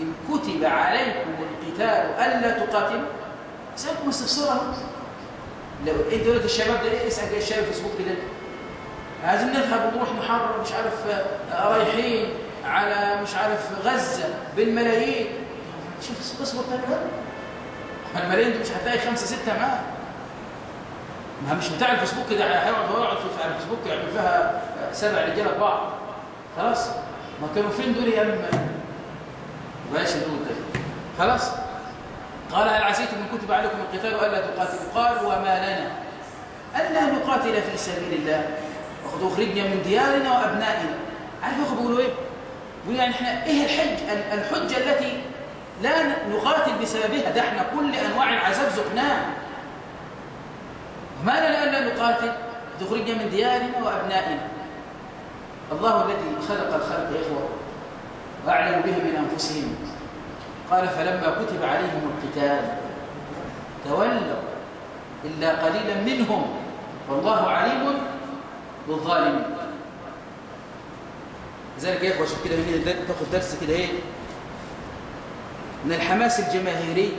إن كتب عليكم القتال ألا تقاتلوا؟ سألكم استفسارا لو أنت دلوقتي الشباب ده إيه؟ اسأل الشباب في فيسبوك كده. عايزين نذهب ونروح نحرر مش عارف رايحين على مش عارف غزة بالملايين. شوف اصبر تاني بقى الملايين دي مش هتلاقي خمسة ستة معاه. ما مش بتاع الفيسبوك كده هيقعد يقعد في الفيسبوك يعمل فيها سبع رجاله بعض خلاص؟ ما كانوا فين دول يا اما ماشي دول ده خلاص؟ قال هل عسيتم أن كتب عليكم القتال ألا تقاتلوا؟ قال وما لنا ألا نقاتل في سبيل الله. وقد أخرجنا من ديارنا وأبنائنا. عارف يا بيقولوا إيه؟ بيقولوا يعني إحنا إيه الحج؟ الحجة التي لا نقاتل بسببها؟ ده إحنا كل أنواع العذاب ذقناها. ما لنا الا نقاتل؟ تخرجنا من ديارنا وأبنائنا. الله الذي خلق الخلق يا إخوة وأعلم بهم من أنفسهم. قال فلما كتب عليهم القتال تولوا إلا قليلا منهم والله عليم بالظالمين. لذلك يا إخوة شوف كده تاخد درس كده إيه؟ من الحماس الجماهيري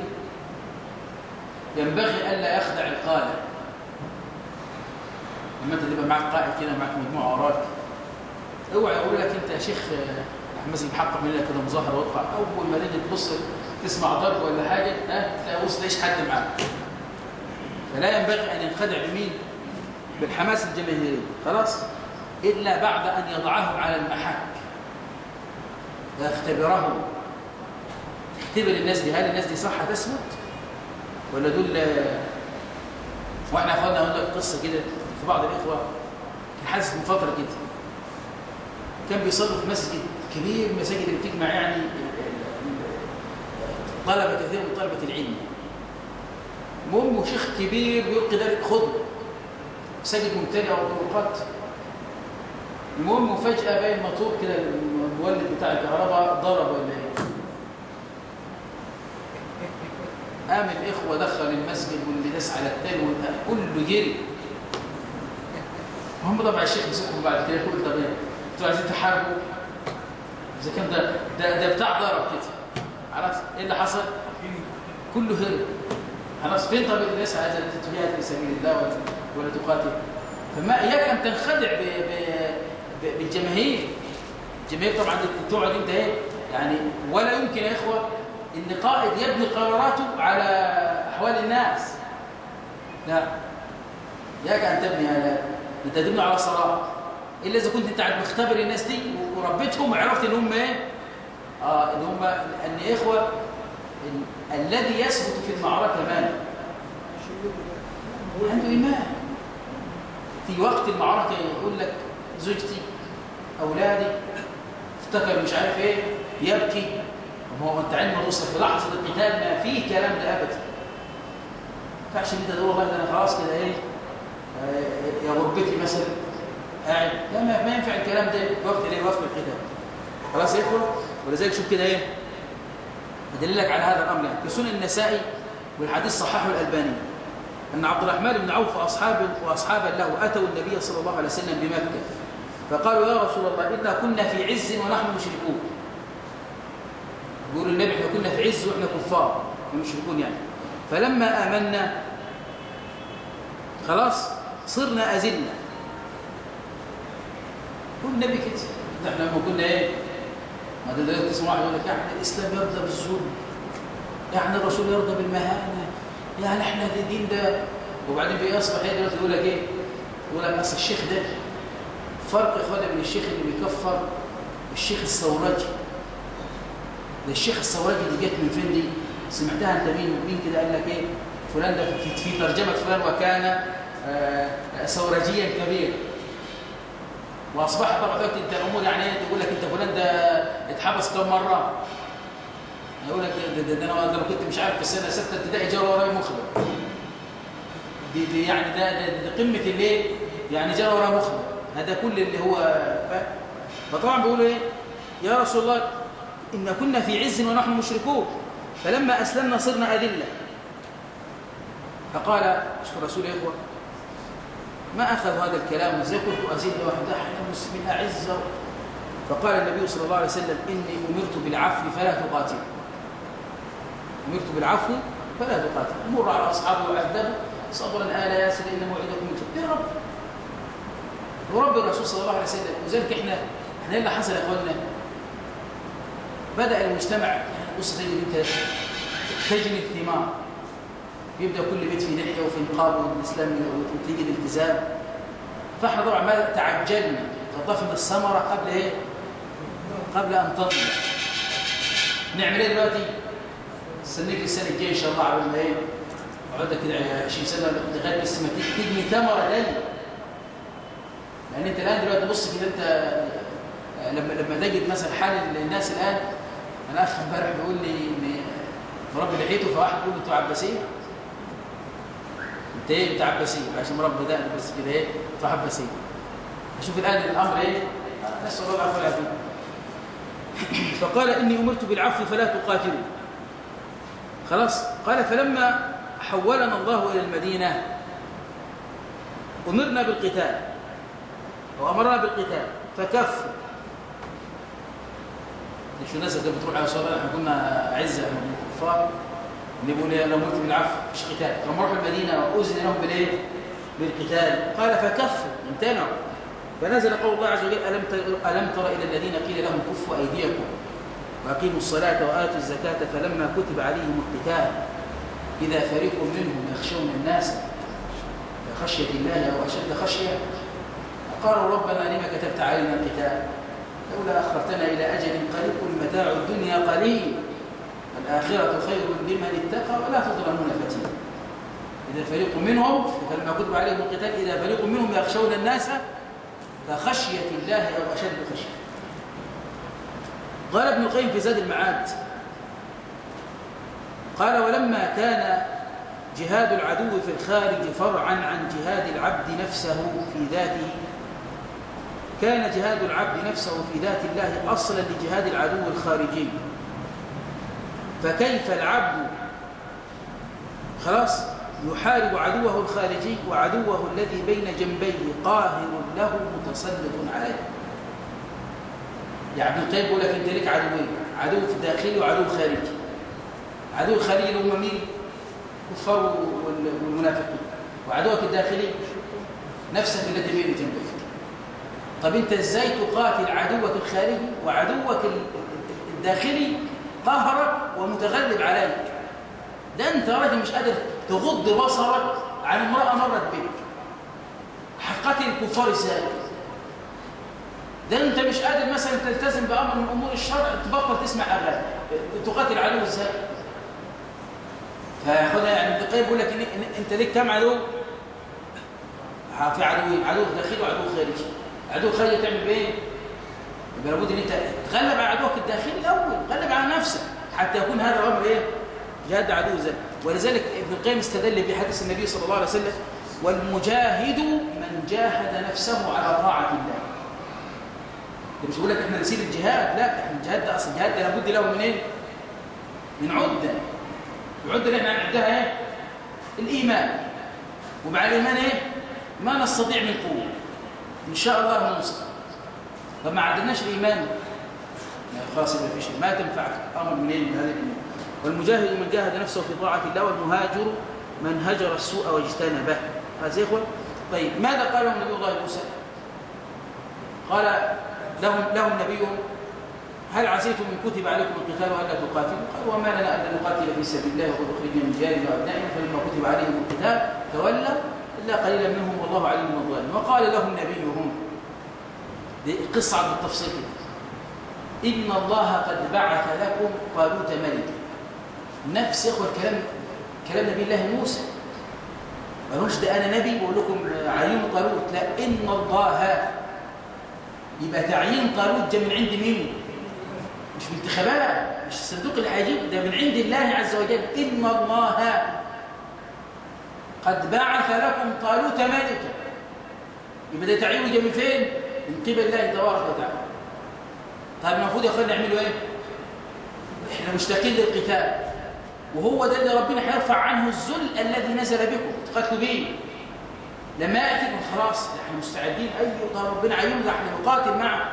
ينبغي الا يخدع القادة. لما أنت تبقى معاك قائد كده معاك مجموعة وراك. أوعى يقول لك أنت يا شيخ مثلا محقق من لك كده مظاهره وأطلع. أول ما تيجي تبص تسمع ضرب ولا حاجة ها تلاقي وسط ليش حد معاك. فلا ينبغي أن ينخدع بمين؟ بالحماس الجماهيري خلاص؟ إلا بعد أن يضعه على المحك. ويختبره اختبر الناس دي. هل الناس دي صح هتثبت ولا دول وإحنا اخوانا أقول لك قصة كده في بعض الإخوة كان حاسس من فترة كده. كان بيصلوا في مسجد كبير مساجد اللي بتجمع يعني طلبة كثير من طلبة العلم. المهم شيخ كبير بيلقي ذلك خطبة. مساجد ممتلئة وطرقات المهم وفجاه باين الموتور كده المولد بتاع الكهرباء ضرب ولا إيه؟ قام الإخوة دخل المسجد واللي داس على التاني كله جري. هم طبعا الشيخ مسكهم بعد كده يقول طب أنتوا عايزين تحاربوا؟ إذا كان ده ده ده بتاع ضرب كده. عرفت إيه اللي حصل؟ كله هرب. خلاص فين طب الناس عايزة تجاهد في سبيل الله ولا ولا تقاتل؟ فما إياك أن تنخدع ب ب بالجماهير. الجماهير طبعا تقعد أنت إيه؟ يعني ولا يمكن يا إخوة إن قائد يبني قراراته على أحوال الناس. لا. إياك أن تبني على انت على صراط إلا إذا كنت أنت قاعد مختبر الناس دي وربيتهم وعرفت إن هم إيه؟ آه إن هم إن إخوة الذي يثبت في المعركة ماله. عنده إيمان. في وقت المعركة يقول لك زوجتي أولادي افتكر مش عارف إيه يبكي. ما هو أنت علم الوصل في لحظة القتال ما فيه كلام ده أبدا ما ينفعش أنت تقول والله أنا خلاص كده إيه؟ يا غربتي مثلا قاعد لا ما, ينفع الكلام ده. وقت الايه وقت القتال خلاص إخوة؟ ولذلك شوف كده إيه؟ أدللك على هذا الأمر. يعني سنن النسائي والحديث صححه الألباني أن عبد الرحمن بن عوف وأصحاب وأصحابا له أتوا النبي صلى الله عليه وسلم بمكة. فقالوا يا رسول الله إنا كنا في عز ونحن مشركون. يقول النبي إحنا كنا في عز وإحنا كفار. مشركون يعني. فلما آمنا خلاص صرنا أزلنا يقول النبي كده. إحنا لما كنا إيه؟ ما ده تسمع واحد يقول لك يعني الإسلام يرضى بالظلم. يعني الرسول يرضى بالمهانة. يعني إحنا الدين ده. وبعدين بيصبح إيه دلوقتي يقول لك إيه؟ يقول لك أصل الشيخ ده فرق يا اخوانا بين الشيخ اللي بيكفر والشيخ الثورجي ده الشيخ الثورجي دي جت من فين دي؟ سمعتها أنت مين؟ مين كده قال لك إيه؟ فلان ده في, ترجمة فلان وكان ثورجيا كبيرا وأصبحت طبعا دلوقتي أنت الأمور يعني إيه؟ تقول لك أنت فلان ده اتحبس كم مرة. يقول لك ده, ده, أنا لو كنت مش عارف في السنة ستة ابتدائي جرى ورايا مخبر. دي, دي يعني ده, ده, ده قمة الايه يعني جرى ورايا مخبر. هذا كل اللي هو. فطبعا بيقولوا إيه؟ يا رسول الله إن كنا في عز ونحن مشركون. فلما أسلمنا صرنا أذلة. فقال شوف الرسول يا إخوة ما أخذ هذا الكلام وزي كنت أزيد وحده إحنا مسلمين أعزة. فقال النبي صلى الله عليه وسلم إني أمرت بالعفو فلا تقاتل. أمرت بالعفو فلا تقاتل. مر على أصحابه وعذبوا صبرا آل ياسر إن موعدكم يا رب. ورب الرسول صلى الله عليه وسلم. وذلك إحنا إحنا اللي حصل يا أخواننا. بدأ المجتمع يعني تجد انت تجني الثمار. يبدأ كل بيت في لحيه وفي نقاب والاسلام وتيجي الالتزام فاحنا طبعا ما تعجلنا قطفنا الثمرة قبل إيه؟ قبل أن تنضج نعمل إيه دلوقتي؟ استنيك السنة الجاية إن شاء الله على ما إيه؟ اقعد كده 20 سنه لغايه بس ما تجني ثمرة تاني لأن أنت الآن دلوقتي بص كده أنت لما لما تجد مثلا حال الناس الآن أنا اخ امبارح بيقول لي إن مربي لحيته فواحد بيقول له أنتوا عباسية إيه بتاع عباسيه عشان مربي ده بس كده إيه بتاع عباسيه أشوف الآن الأمر إيه؟ نسال الله العفو والعافية. فقال إني أمرت بالعفو فلا تقاتلوا. خلاص؟ قال فلما حولنا الله إلى المدينة أمرنا بالقتال. وأمرنا بالقتال. فكفوا شو الناس اللي بتروح على صلاة؟ إحنا كنا أعزة من الكفار. لو مرت بالعفو مش قتال. لما راحوا المدينة واذن لهم بالإيه؟ بالقتال. قال فكفوا امتنعوا. فنزل قول الله عز وجل ألم ألم تر إلى الذين قيل لهم كفوا أيديكم وأقيموا الصلاة وآتوا الزكاة فلما كتب عليهم القتال إذا فريق منهم يخشون الناس كخشية الله أو أشد خشية قالوا ربنا لما كتبت علينا القتال؟ لولا أخرتنا إلى أجل قريب متاع الدنيا قليل. الآخرة خير لمن اتقى ولا تظلمون فتيلا إذا فريق منهم فلما كتب عليهم القتال إذا فريق منهم يخشون الناس كخشية الله أو أشد خشية. قال ابن القيم في زاد المعاد قال ولما كان جهاد العدو في الخارج فرعا عن جهاد العبد نفسه في ذاته كان جهاد العبد نفسه في ذات الله أصلا لجهاد العدو الخارجي. فكيف العبد؟ خلاص يحارب عدوه الخارجي وعدوه الذي بين جنبيه قاهر له متسلط عليه. يعني القيم بيقول لك أنت لك عدوين عدو في داخلي وعدو خارجي عدو الخارجي اللي هم مين؟ الكفار والمنافقين. وعدوك الداخلي نفسك التي بين جنبك طب أنت إزاي تقاتل عدوك الخارجي وعدوك الداخلي قهرك ومتغلب عليك. ده انت راجل مش قادر تغض بصرك عن امرأة مرت بك حقتل الكفار إزاي ده انت مش قادر مثلا تلتزم بأمر من أمور الشرع تبطل تسمع أغاني. تقاتل عدو إزاي؟ فياخدها يعني ابن القيم بيقول لك إنت ليك كام عدو؟ في عدوين. عدو داخلي وعدو خارجي. عدو خارجي تعمل بإيه؟ يبقى لابد إن أنت تغلب على عدوك الداخلي الأول غلب على نفسك حتى يكون هذا الأمر إيه؟ جهاد عدو ذلك ولذلك ابن القيم استدل بحديث النبي صلى الله عليه وسلم والمجاهد من جاهد نفسه على طاعة الله. مش بقول لك إحنا نسيب الجهاد لا إحنا الجهاد ده أصلا الجهاد ده لابد له من إيه؟ من عدة. العدة اللي إحنا هنعدها إيه؟ الإيمان. ومع الإيمان إيه؟ ما نستطيع من قوة. إن شاء الله ننصر فما عدناش الإيمان. خلاص ما فيش ما تنفعك. أمر منين من هذا الإيمان؟ والمجاهد من جاهد نفسه في طاعة الله والمهاجر من هجر السوء واجتنبه. هذا يا اخوان طيب ماذا قال لهم نبي الله موسى؟ قال لهم لهم نبيهم هل عسيتم إن كتب عليكم القتال والا تقاتلوا؟ قالوا وما لنا الا نقاتل في سبيل الله وقد أخرجنا من ديارنا وابنائنا فلما كتب عليهم القتال تولوا إلا قليلا منهم والله عليم بالظالمين. وقال لهم نبيهم دي قصه عن التفصيل إن الله قد بعث لكم طالوت ملكا نفس إخوة الكلام كلام نبي الله موسى. ما قالوش ده أنا نبي بقول لكم عين طالوت. لا إن الله يبقى تعيين طالوت جاء من عند مين؟ مش من انتخابات مش الصندوق اللي هيجيب ده من عند الله عز وجل. إن الله قد بعث لكم طالوت ملكا. يبقى ده تعيينه جاء من فين؟ من قبل الله تبارك وتعالى. طيب المفروض يا اخوانا نعمله إيه؟ إحنا مشتاقين للقتال. وهو ده اللي ربنا هيرفع عنه الذل الذي نزل بكم. تقاتلوا بيه لما ياتي خلاص إحنا مستعدين. أيوه ده ربنا ده إحنا نقاتل معه.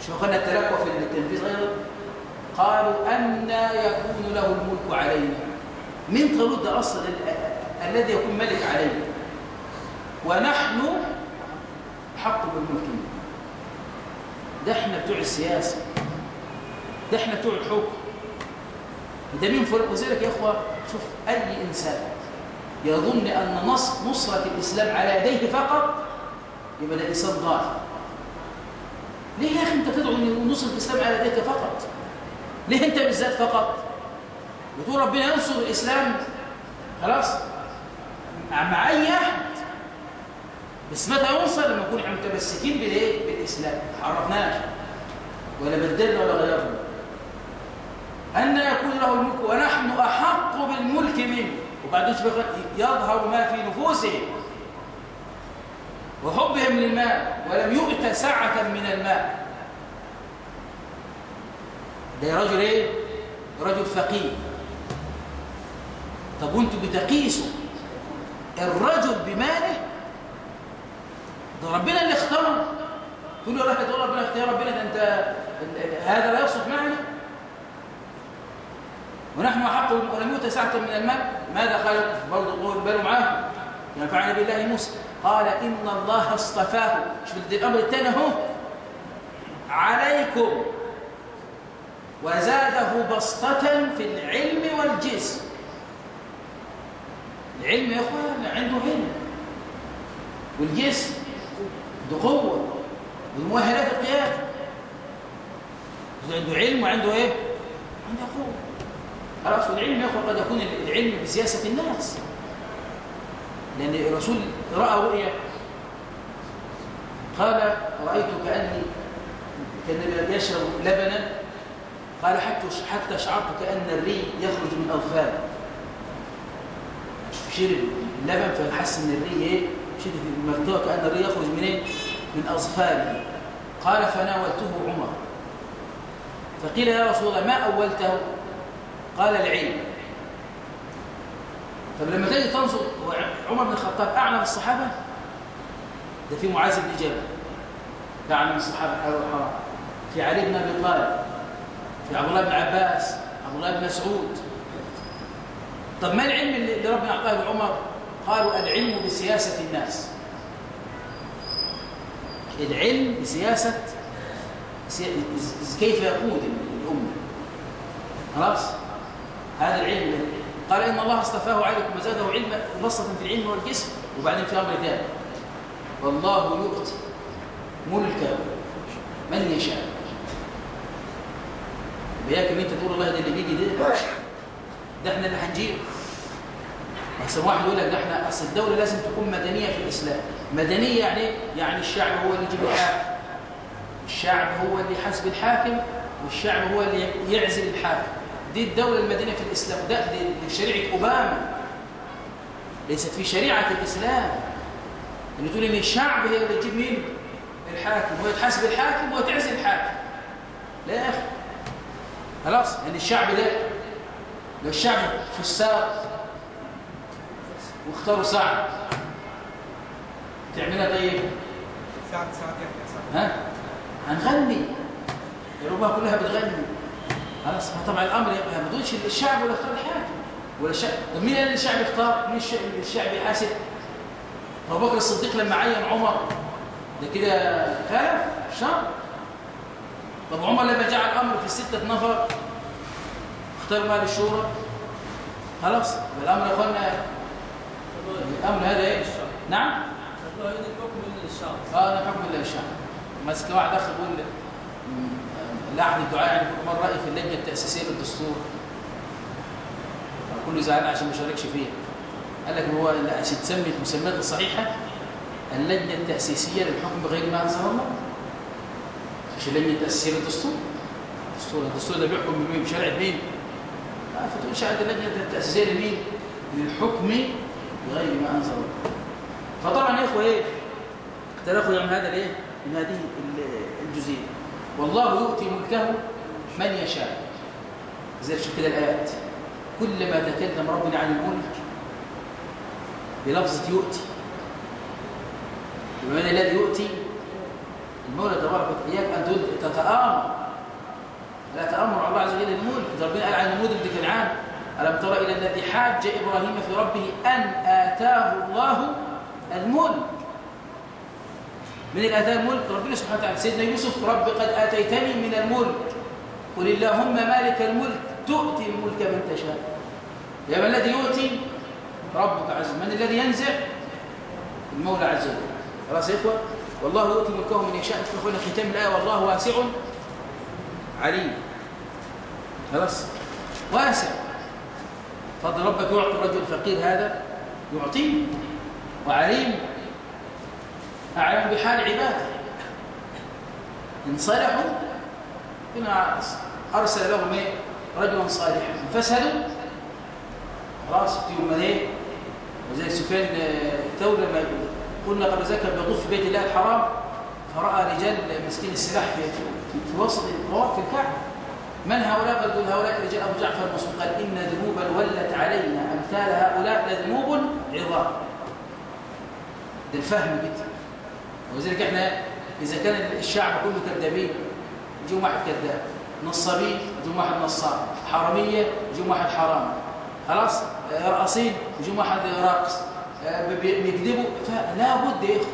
مش قلنا التلقى في التنفيذ أيضا قالوا أن يكون له الملك علينا. من ده أصلا الذي يكون ملك علينا. ونحن حق بالملك ده إحنا بتوع السياسة. ده إحنا بتوع الحكم. ده مين فرق وذلك يا إخوة؟ شوف أي إنسان يظن أن نصر نصرة الإسلام على يديه فقط يبقى ده إنسان ضال ليه يا أخي أنت تدعو إن نصرة الإسلام على يديك فقط؟ ليه أنت بالذات فقط؟ بتقول ربنا ينصر الإسلام؟ خلاص. مع أي احد بس متى ينصر لما نكون إحنا متمسكين بالإيه؟ بالإسلام. ما عرفناش ولا بدلنا ولا غيرنا. أن يكون له الملك ونحن أحق بالملك منه. وبعدين يظهر ما في نفوسهم. وحبهم للمال. ولم يؤت سعة من المال. ده رجل إيه؟ رجل فقير. طب وأنتوا بتقيسوا الرجل بماله ده ربنا اللي اختاره. تقول له راح تقول ربنا اختار ربنا ده انت هذا لا يصلح معنا ونحن أحق ولم يؤت سعة من المال. ماذا قال؟ برضه قول بالوا معاه. فعل بالله موسى. قال إن الله اصطفاه. شوف الأمر الثاني اهو عليكم وزاده بسطة في العلم والجسم. العلم يا إخوان عنده علم والجسم عنده قوة والمؤهلات القيادة. عنده علم وعنده إيه؟ عنده قوة. خلاص والعلم يا قد يكون العلم بسياسة الناس. لأن الرسول رأى رؤيا قال رأيت كأني كان يشرب لبنا. قال حتى حتى شعرت كأن الري يخرج من أظفاره شرب اللبن فحس إن الري إيه؟ شرب المرتوى كأن الري يخرج من إيه من أظفاره. قال فناولته عمر. فقيل يا رسول الله ما أولته؟ قال العلم. طب لما تيجي تنظر عمر بن الخطاب أعلم الصحابة ده في معاذ بن جبل. ده أعلم الصحابة حلال والحرام في علي بن أبي طالب. في عبد الله بن عباس عبد الله بن مسعود. طب ما العلم اللي ربنا أعطاه لعمر؟ قالوا العلم بسياسة الناس. العلم بسياسة كيف يقود الأمة؟ خلاص؟ هذا العلم. قال إن الله اصطفاه عليكم وزاده علما بسطة في العلم والجسم وبعدين في أمر ثاني والله يؤتي ملكه من يشاء. ان انت تقول الله ده اللي بيجي ده. ده إحنا اللي هنجيبه مثلا واحد يقول لك إحنا أصل الدولة لازم تكون مدنية في الإسلام. مدنية يعني؟ يعني الشعب هو اللي يجيب الحاكم. الشعب هو اللي يحاسب الحاكم والشعب هو اللي يعزل الحاكم. دي الدولة المدنية في الإسلام. ده دي, شريعة أوباما. ليست في شريعة الإسلام. اللي تقول ان الشعب هي اللي تجيب مين؟ الحاكم. ويتحاسب الحاكم وتعزل الحاكم. لا يا أخي. خلاص. يعني الشعب ده لو الشعب في الساق واختاروا سعد. تعملها طيب. سعد سعد يحيى سعد. ها؟ هنغني. الأمة كلها بتغني. خلاص طبعا الأمر ما تقولش الشعب ولا اختار الحاكم. ولا الشعب. طب مين اللي الشعب يختار؟ مين الشعب, الشعب يحاسب أبو بكر الصديق لما عين عمر. ده كده خالف شر طب عمر لما جاء الأمر في ستة نفر اختار مال الشورى. خلاص الأمر يا أخوانا الأمر هذا إيش؟ نعم؟ الحكم للشعب آه أنا حكم الله الشعب ماسك واحد اخ بيقول لاحد الدعاء يعني مره راي في اللجنة التأسيسية للدستور. كله زعلان عشان ما شاركش فيها. قال لك هو عشان تسمي المسميات الصحيحة اللجنة التأسيسية للحكم بغير ما أنزل الله. مش اللجنة التأسيسية للدستور؟ الدستور الدستور ده بيحكم بمين؟ بشريعه مين؟ آه فتقولش عند اللجنة التأسيسية لمين؟ للحكم بغير ما أنزل الله. فطبعا يا إخوة إيه؟ تناخذ من هذا الإيه؟ من هذه ال- الجزئيه والله يؤتي ملكه من يشاء. زي شوف كده الآيات. كلما تكلم ربنا عن الملك بلفظة يؤتي. ان الذي يؤتي؟ المولى تبارك أن تد- تتآمر. لا على الله عز وجل الملك ده ربنا قال عن نموذج كنعان ألم تر إلى الذي حاج إبراهيم في ربه أن آتاه الله الملك؟ من الآتاء الملك؟ ربنا سبحانه وتعالى. سيدنا يوسف رب قد آتيتني من الملك. قل اللهم مالك الملك تؤتي الملك من تشاء. يا من الذي يؤتي؟ ربك عز وجل. من الذي ينزع؟ المولى عز وجل. خلاص يا إخوة؟ والله يؤتي ملكه من يشاء. تدخلون ختام الآية والله واسع عليم. خلاص؟ واسع. فضل ربك يعطي الرجل الفقير هذا يعطيه وعليم. أعلم بحال عباده. إن صلحوا هنا أرسل لهم إيه؟ رجلا صالحا. فسدوا خلاص يوم من إيه؟ وزي سفيان الثوري لما قلنا قبل ذلك بيطوف في بيت الله الحرام فرأى رجال مسكين السلاح في, في, وسط في الكعبة. من هؤلاء؟ قال دول هؤلاء رجال أبو جعفر المصري؟ قال إن ذنوبا ولت علينا أمثال هؤلاء لذنوب عظام. ده الفهم كده ولذلك إحنا إذا كان الشعب كله كذابين يجيهم واحد كذاب. نصابين يجيهم واحد نصاب. حرامية يجيهم واحد حرام. خلاص؟ راقصين يجيهم واحد راقص بي- بيكذبوا. فلا بد يا إخوة.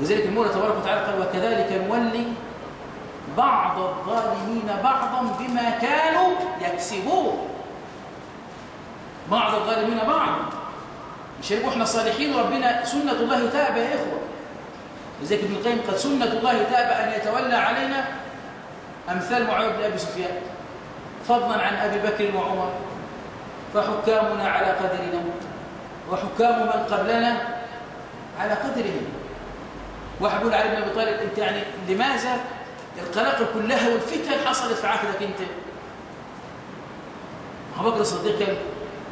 ولذلك المولى تبارك وتعالى قال وكذلك نولي بعض الظالمين بعضا بما كانوا يكسبون. بعض الظالمين بعضا. مش هيبقوا إحنا صالحين وربنا سنة الله تاب يا إخوة. لذلك ابن القيم قد سنة الله تاب أن يتولى علينا أمثال معاوية بن أبي سفيان. فضلا عن أبي بكر وعمر. فحكامنا على قدرنا. وحكام من قبلنا على قدرهم. واحد يقول علي بن أبي طالب أنت يعني لماذا القلاقل كلها والفتن حصلت في عهدك أنت أبو بكر الصديق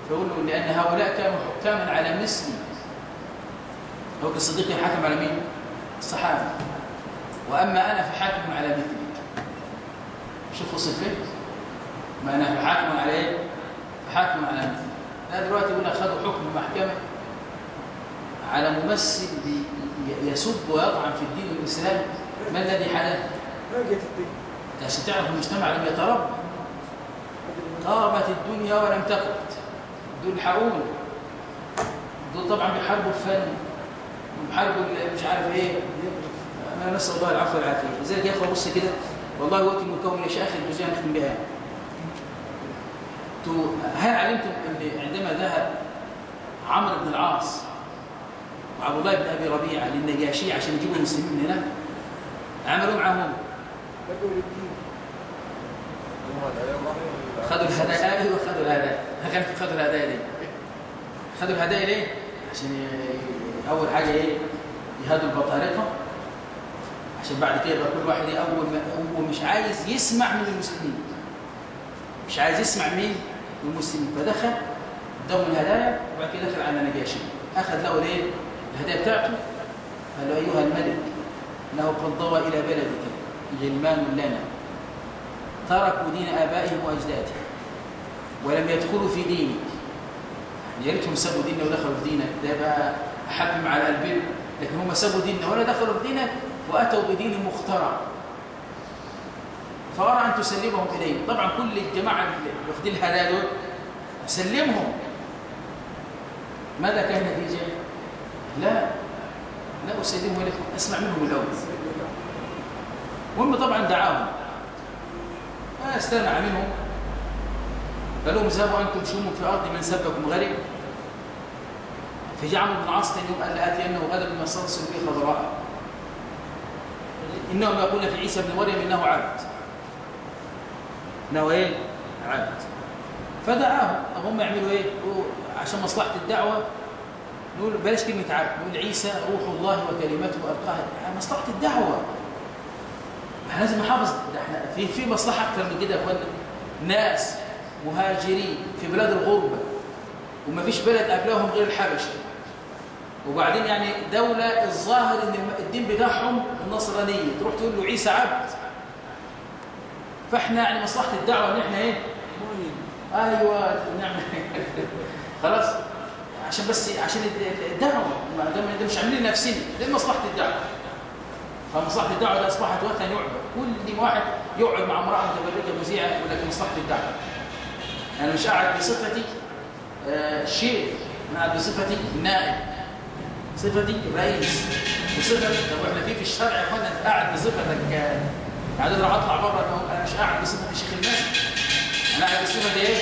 فيقول له لأن هؤلاء كانوا حكاما على مثلي أبو بكر الصديق حكم على مين؟ الصحابة وأما أنا فحاكم على مثلي شوف وصل فين؟ ما أنا فحاكم على إيه؟ فحاكم على مثلي لا دلوقتي يقول أخذوا حكم المحكمة على ممثل يسب ويطعن في الدين والإسلام ما الذي حدث؟ ما جت الدين عشان تعرف المجتمع لم يتربى قامت الدنيا ولم تقعد دول حقون دول طبعا بيحاربوا الفن وبيحاربوا مش عارف إيه. أنا نسأل الله العفو والعافية. لذلك يا اخوه بص كده والله ملكه من يشاء اخر الجزئيه نختم بها. هل علمتم إن عندما ذهب عمرو بن العاص وعبد الله بن أبي ربيعة للنجاشي عشان يجيبوا المسلمين من عملوا معهم. خدوا الهدايا أيوه خدوا الهدايا كان خدوا الهدايا ليه؟ خدوا الهدايا ليه؟ عشان أول حاجة إيه؟ يهدوا البطارقه عشان بعد كده يبقى كل واحد إيه؟ أول ما هو مش عايز يسمع من المسلمين مش عايز يسمع مين؟ من المسلمين فدخل اداهم الهدايا وبعد كده دخل على نجاشي أخذ له الإيه؟ الهدايا بتاعته قال له أيها الملك انه قد ضوى إلى بلدك غلمان لنا. تركوا دين آبائهم وأجدادهم ولم يدخلوا في دينك. يا ريتهم سابوا ديننا ودخلوا في دينك. ده يبقى أحب على قلبنا لكن هم سابوا ديننا ولا دخلوا في دينك وأتوا بدين مخترع. فأرى أن تسلمهم إليه طبعا كل الجماعة اللي واخدين الهدايا سلمهم. ماذا كان النتيجة؟ لا لا أسلمهم إليكم. أسمع منهم الأول. المهم طبعا دعاهم. فاستمع منهم. قال لهم اذهبوا أنتم شموا في ارض من سبكم غريب. فجاء عمرو بن العاص يوم قال لاتينه غدا بما استنصر به خضراء. إنهم يقولون في عيسى بن مريم إنه عبد. إنه إيه؟ عبد. فدعاهم. هم يعملوا؟ يقولوا عشان مصلحة الدعوة. نقول بلاش كلمة عبد. نقول عيسى روح الله وكلمته ألقاها. مصلحة الدعوة. إحنا لازم نحافظ ده إحنا في في مصلحة أكتر من كده يا اخوانا ناس مهاجرين في بلاد الغربة ومفيش بلد قبلهم غير الحبشة. وبعدين يعني دولة الظاهر إن الدين بتاعهم النصرانية. تروح تقول له عيسى عبد. فإحنا يعني مصلحة الدعوة إن إحنا إيه؟ أيوه نعمل خلاص. عشان بس عشان الد- الدعوة. ما دام مش عاملين نفسنا دي مصلحة الدعوة. فمصلحة الدعوة أصبحت وقتا يعبد كل واحد يقعد مع امرأة متبرجه مذيعة يقول لك مصلحة الدعوة. أنا مش قاعد بصفتي آه شيخ أنا قاعد بصفتي نائب. صفتي رئيس. بصفتي طب إحنا في في الشرع يا اخوانا انت قاعد بصفتك يعني أنا أطلع بره أنا مش قاعد بصفتي شيخ الناس أنا قاعد بصفتي إيه؟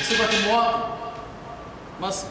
بصفتي المواطن مصر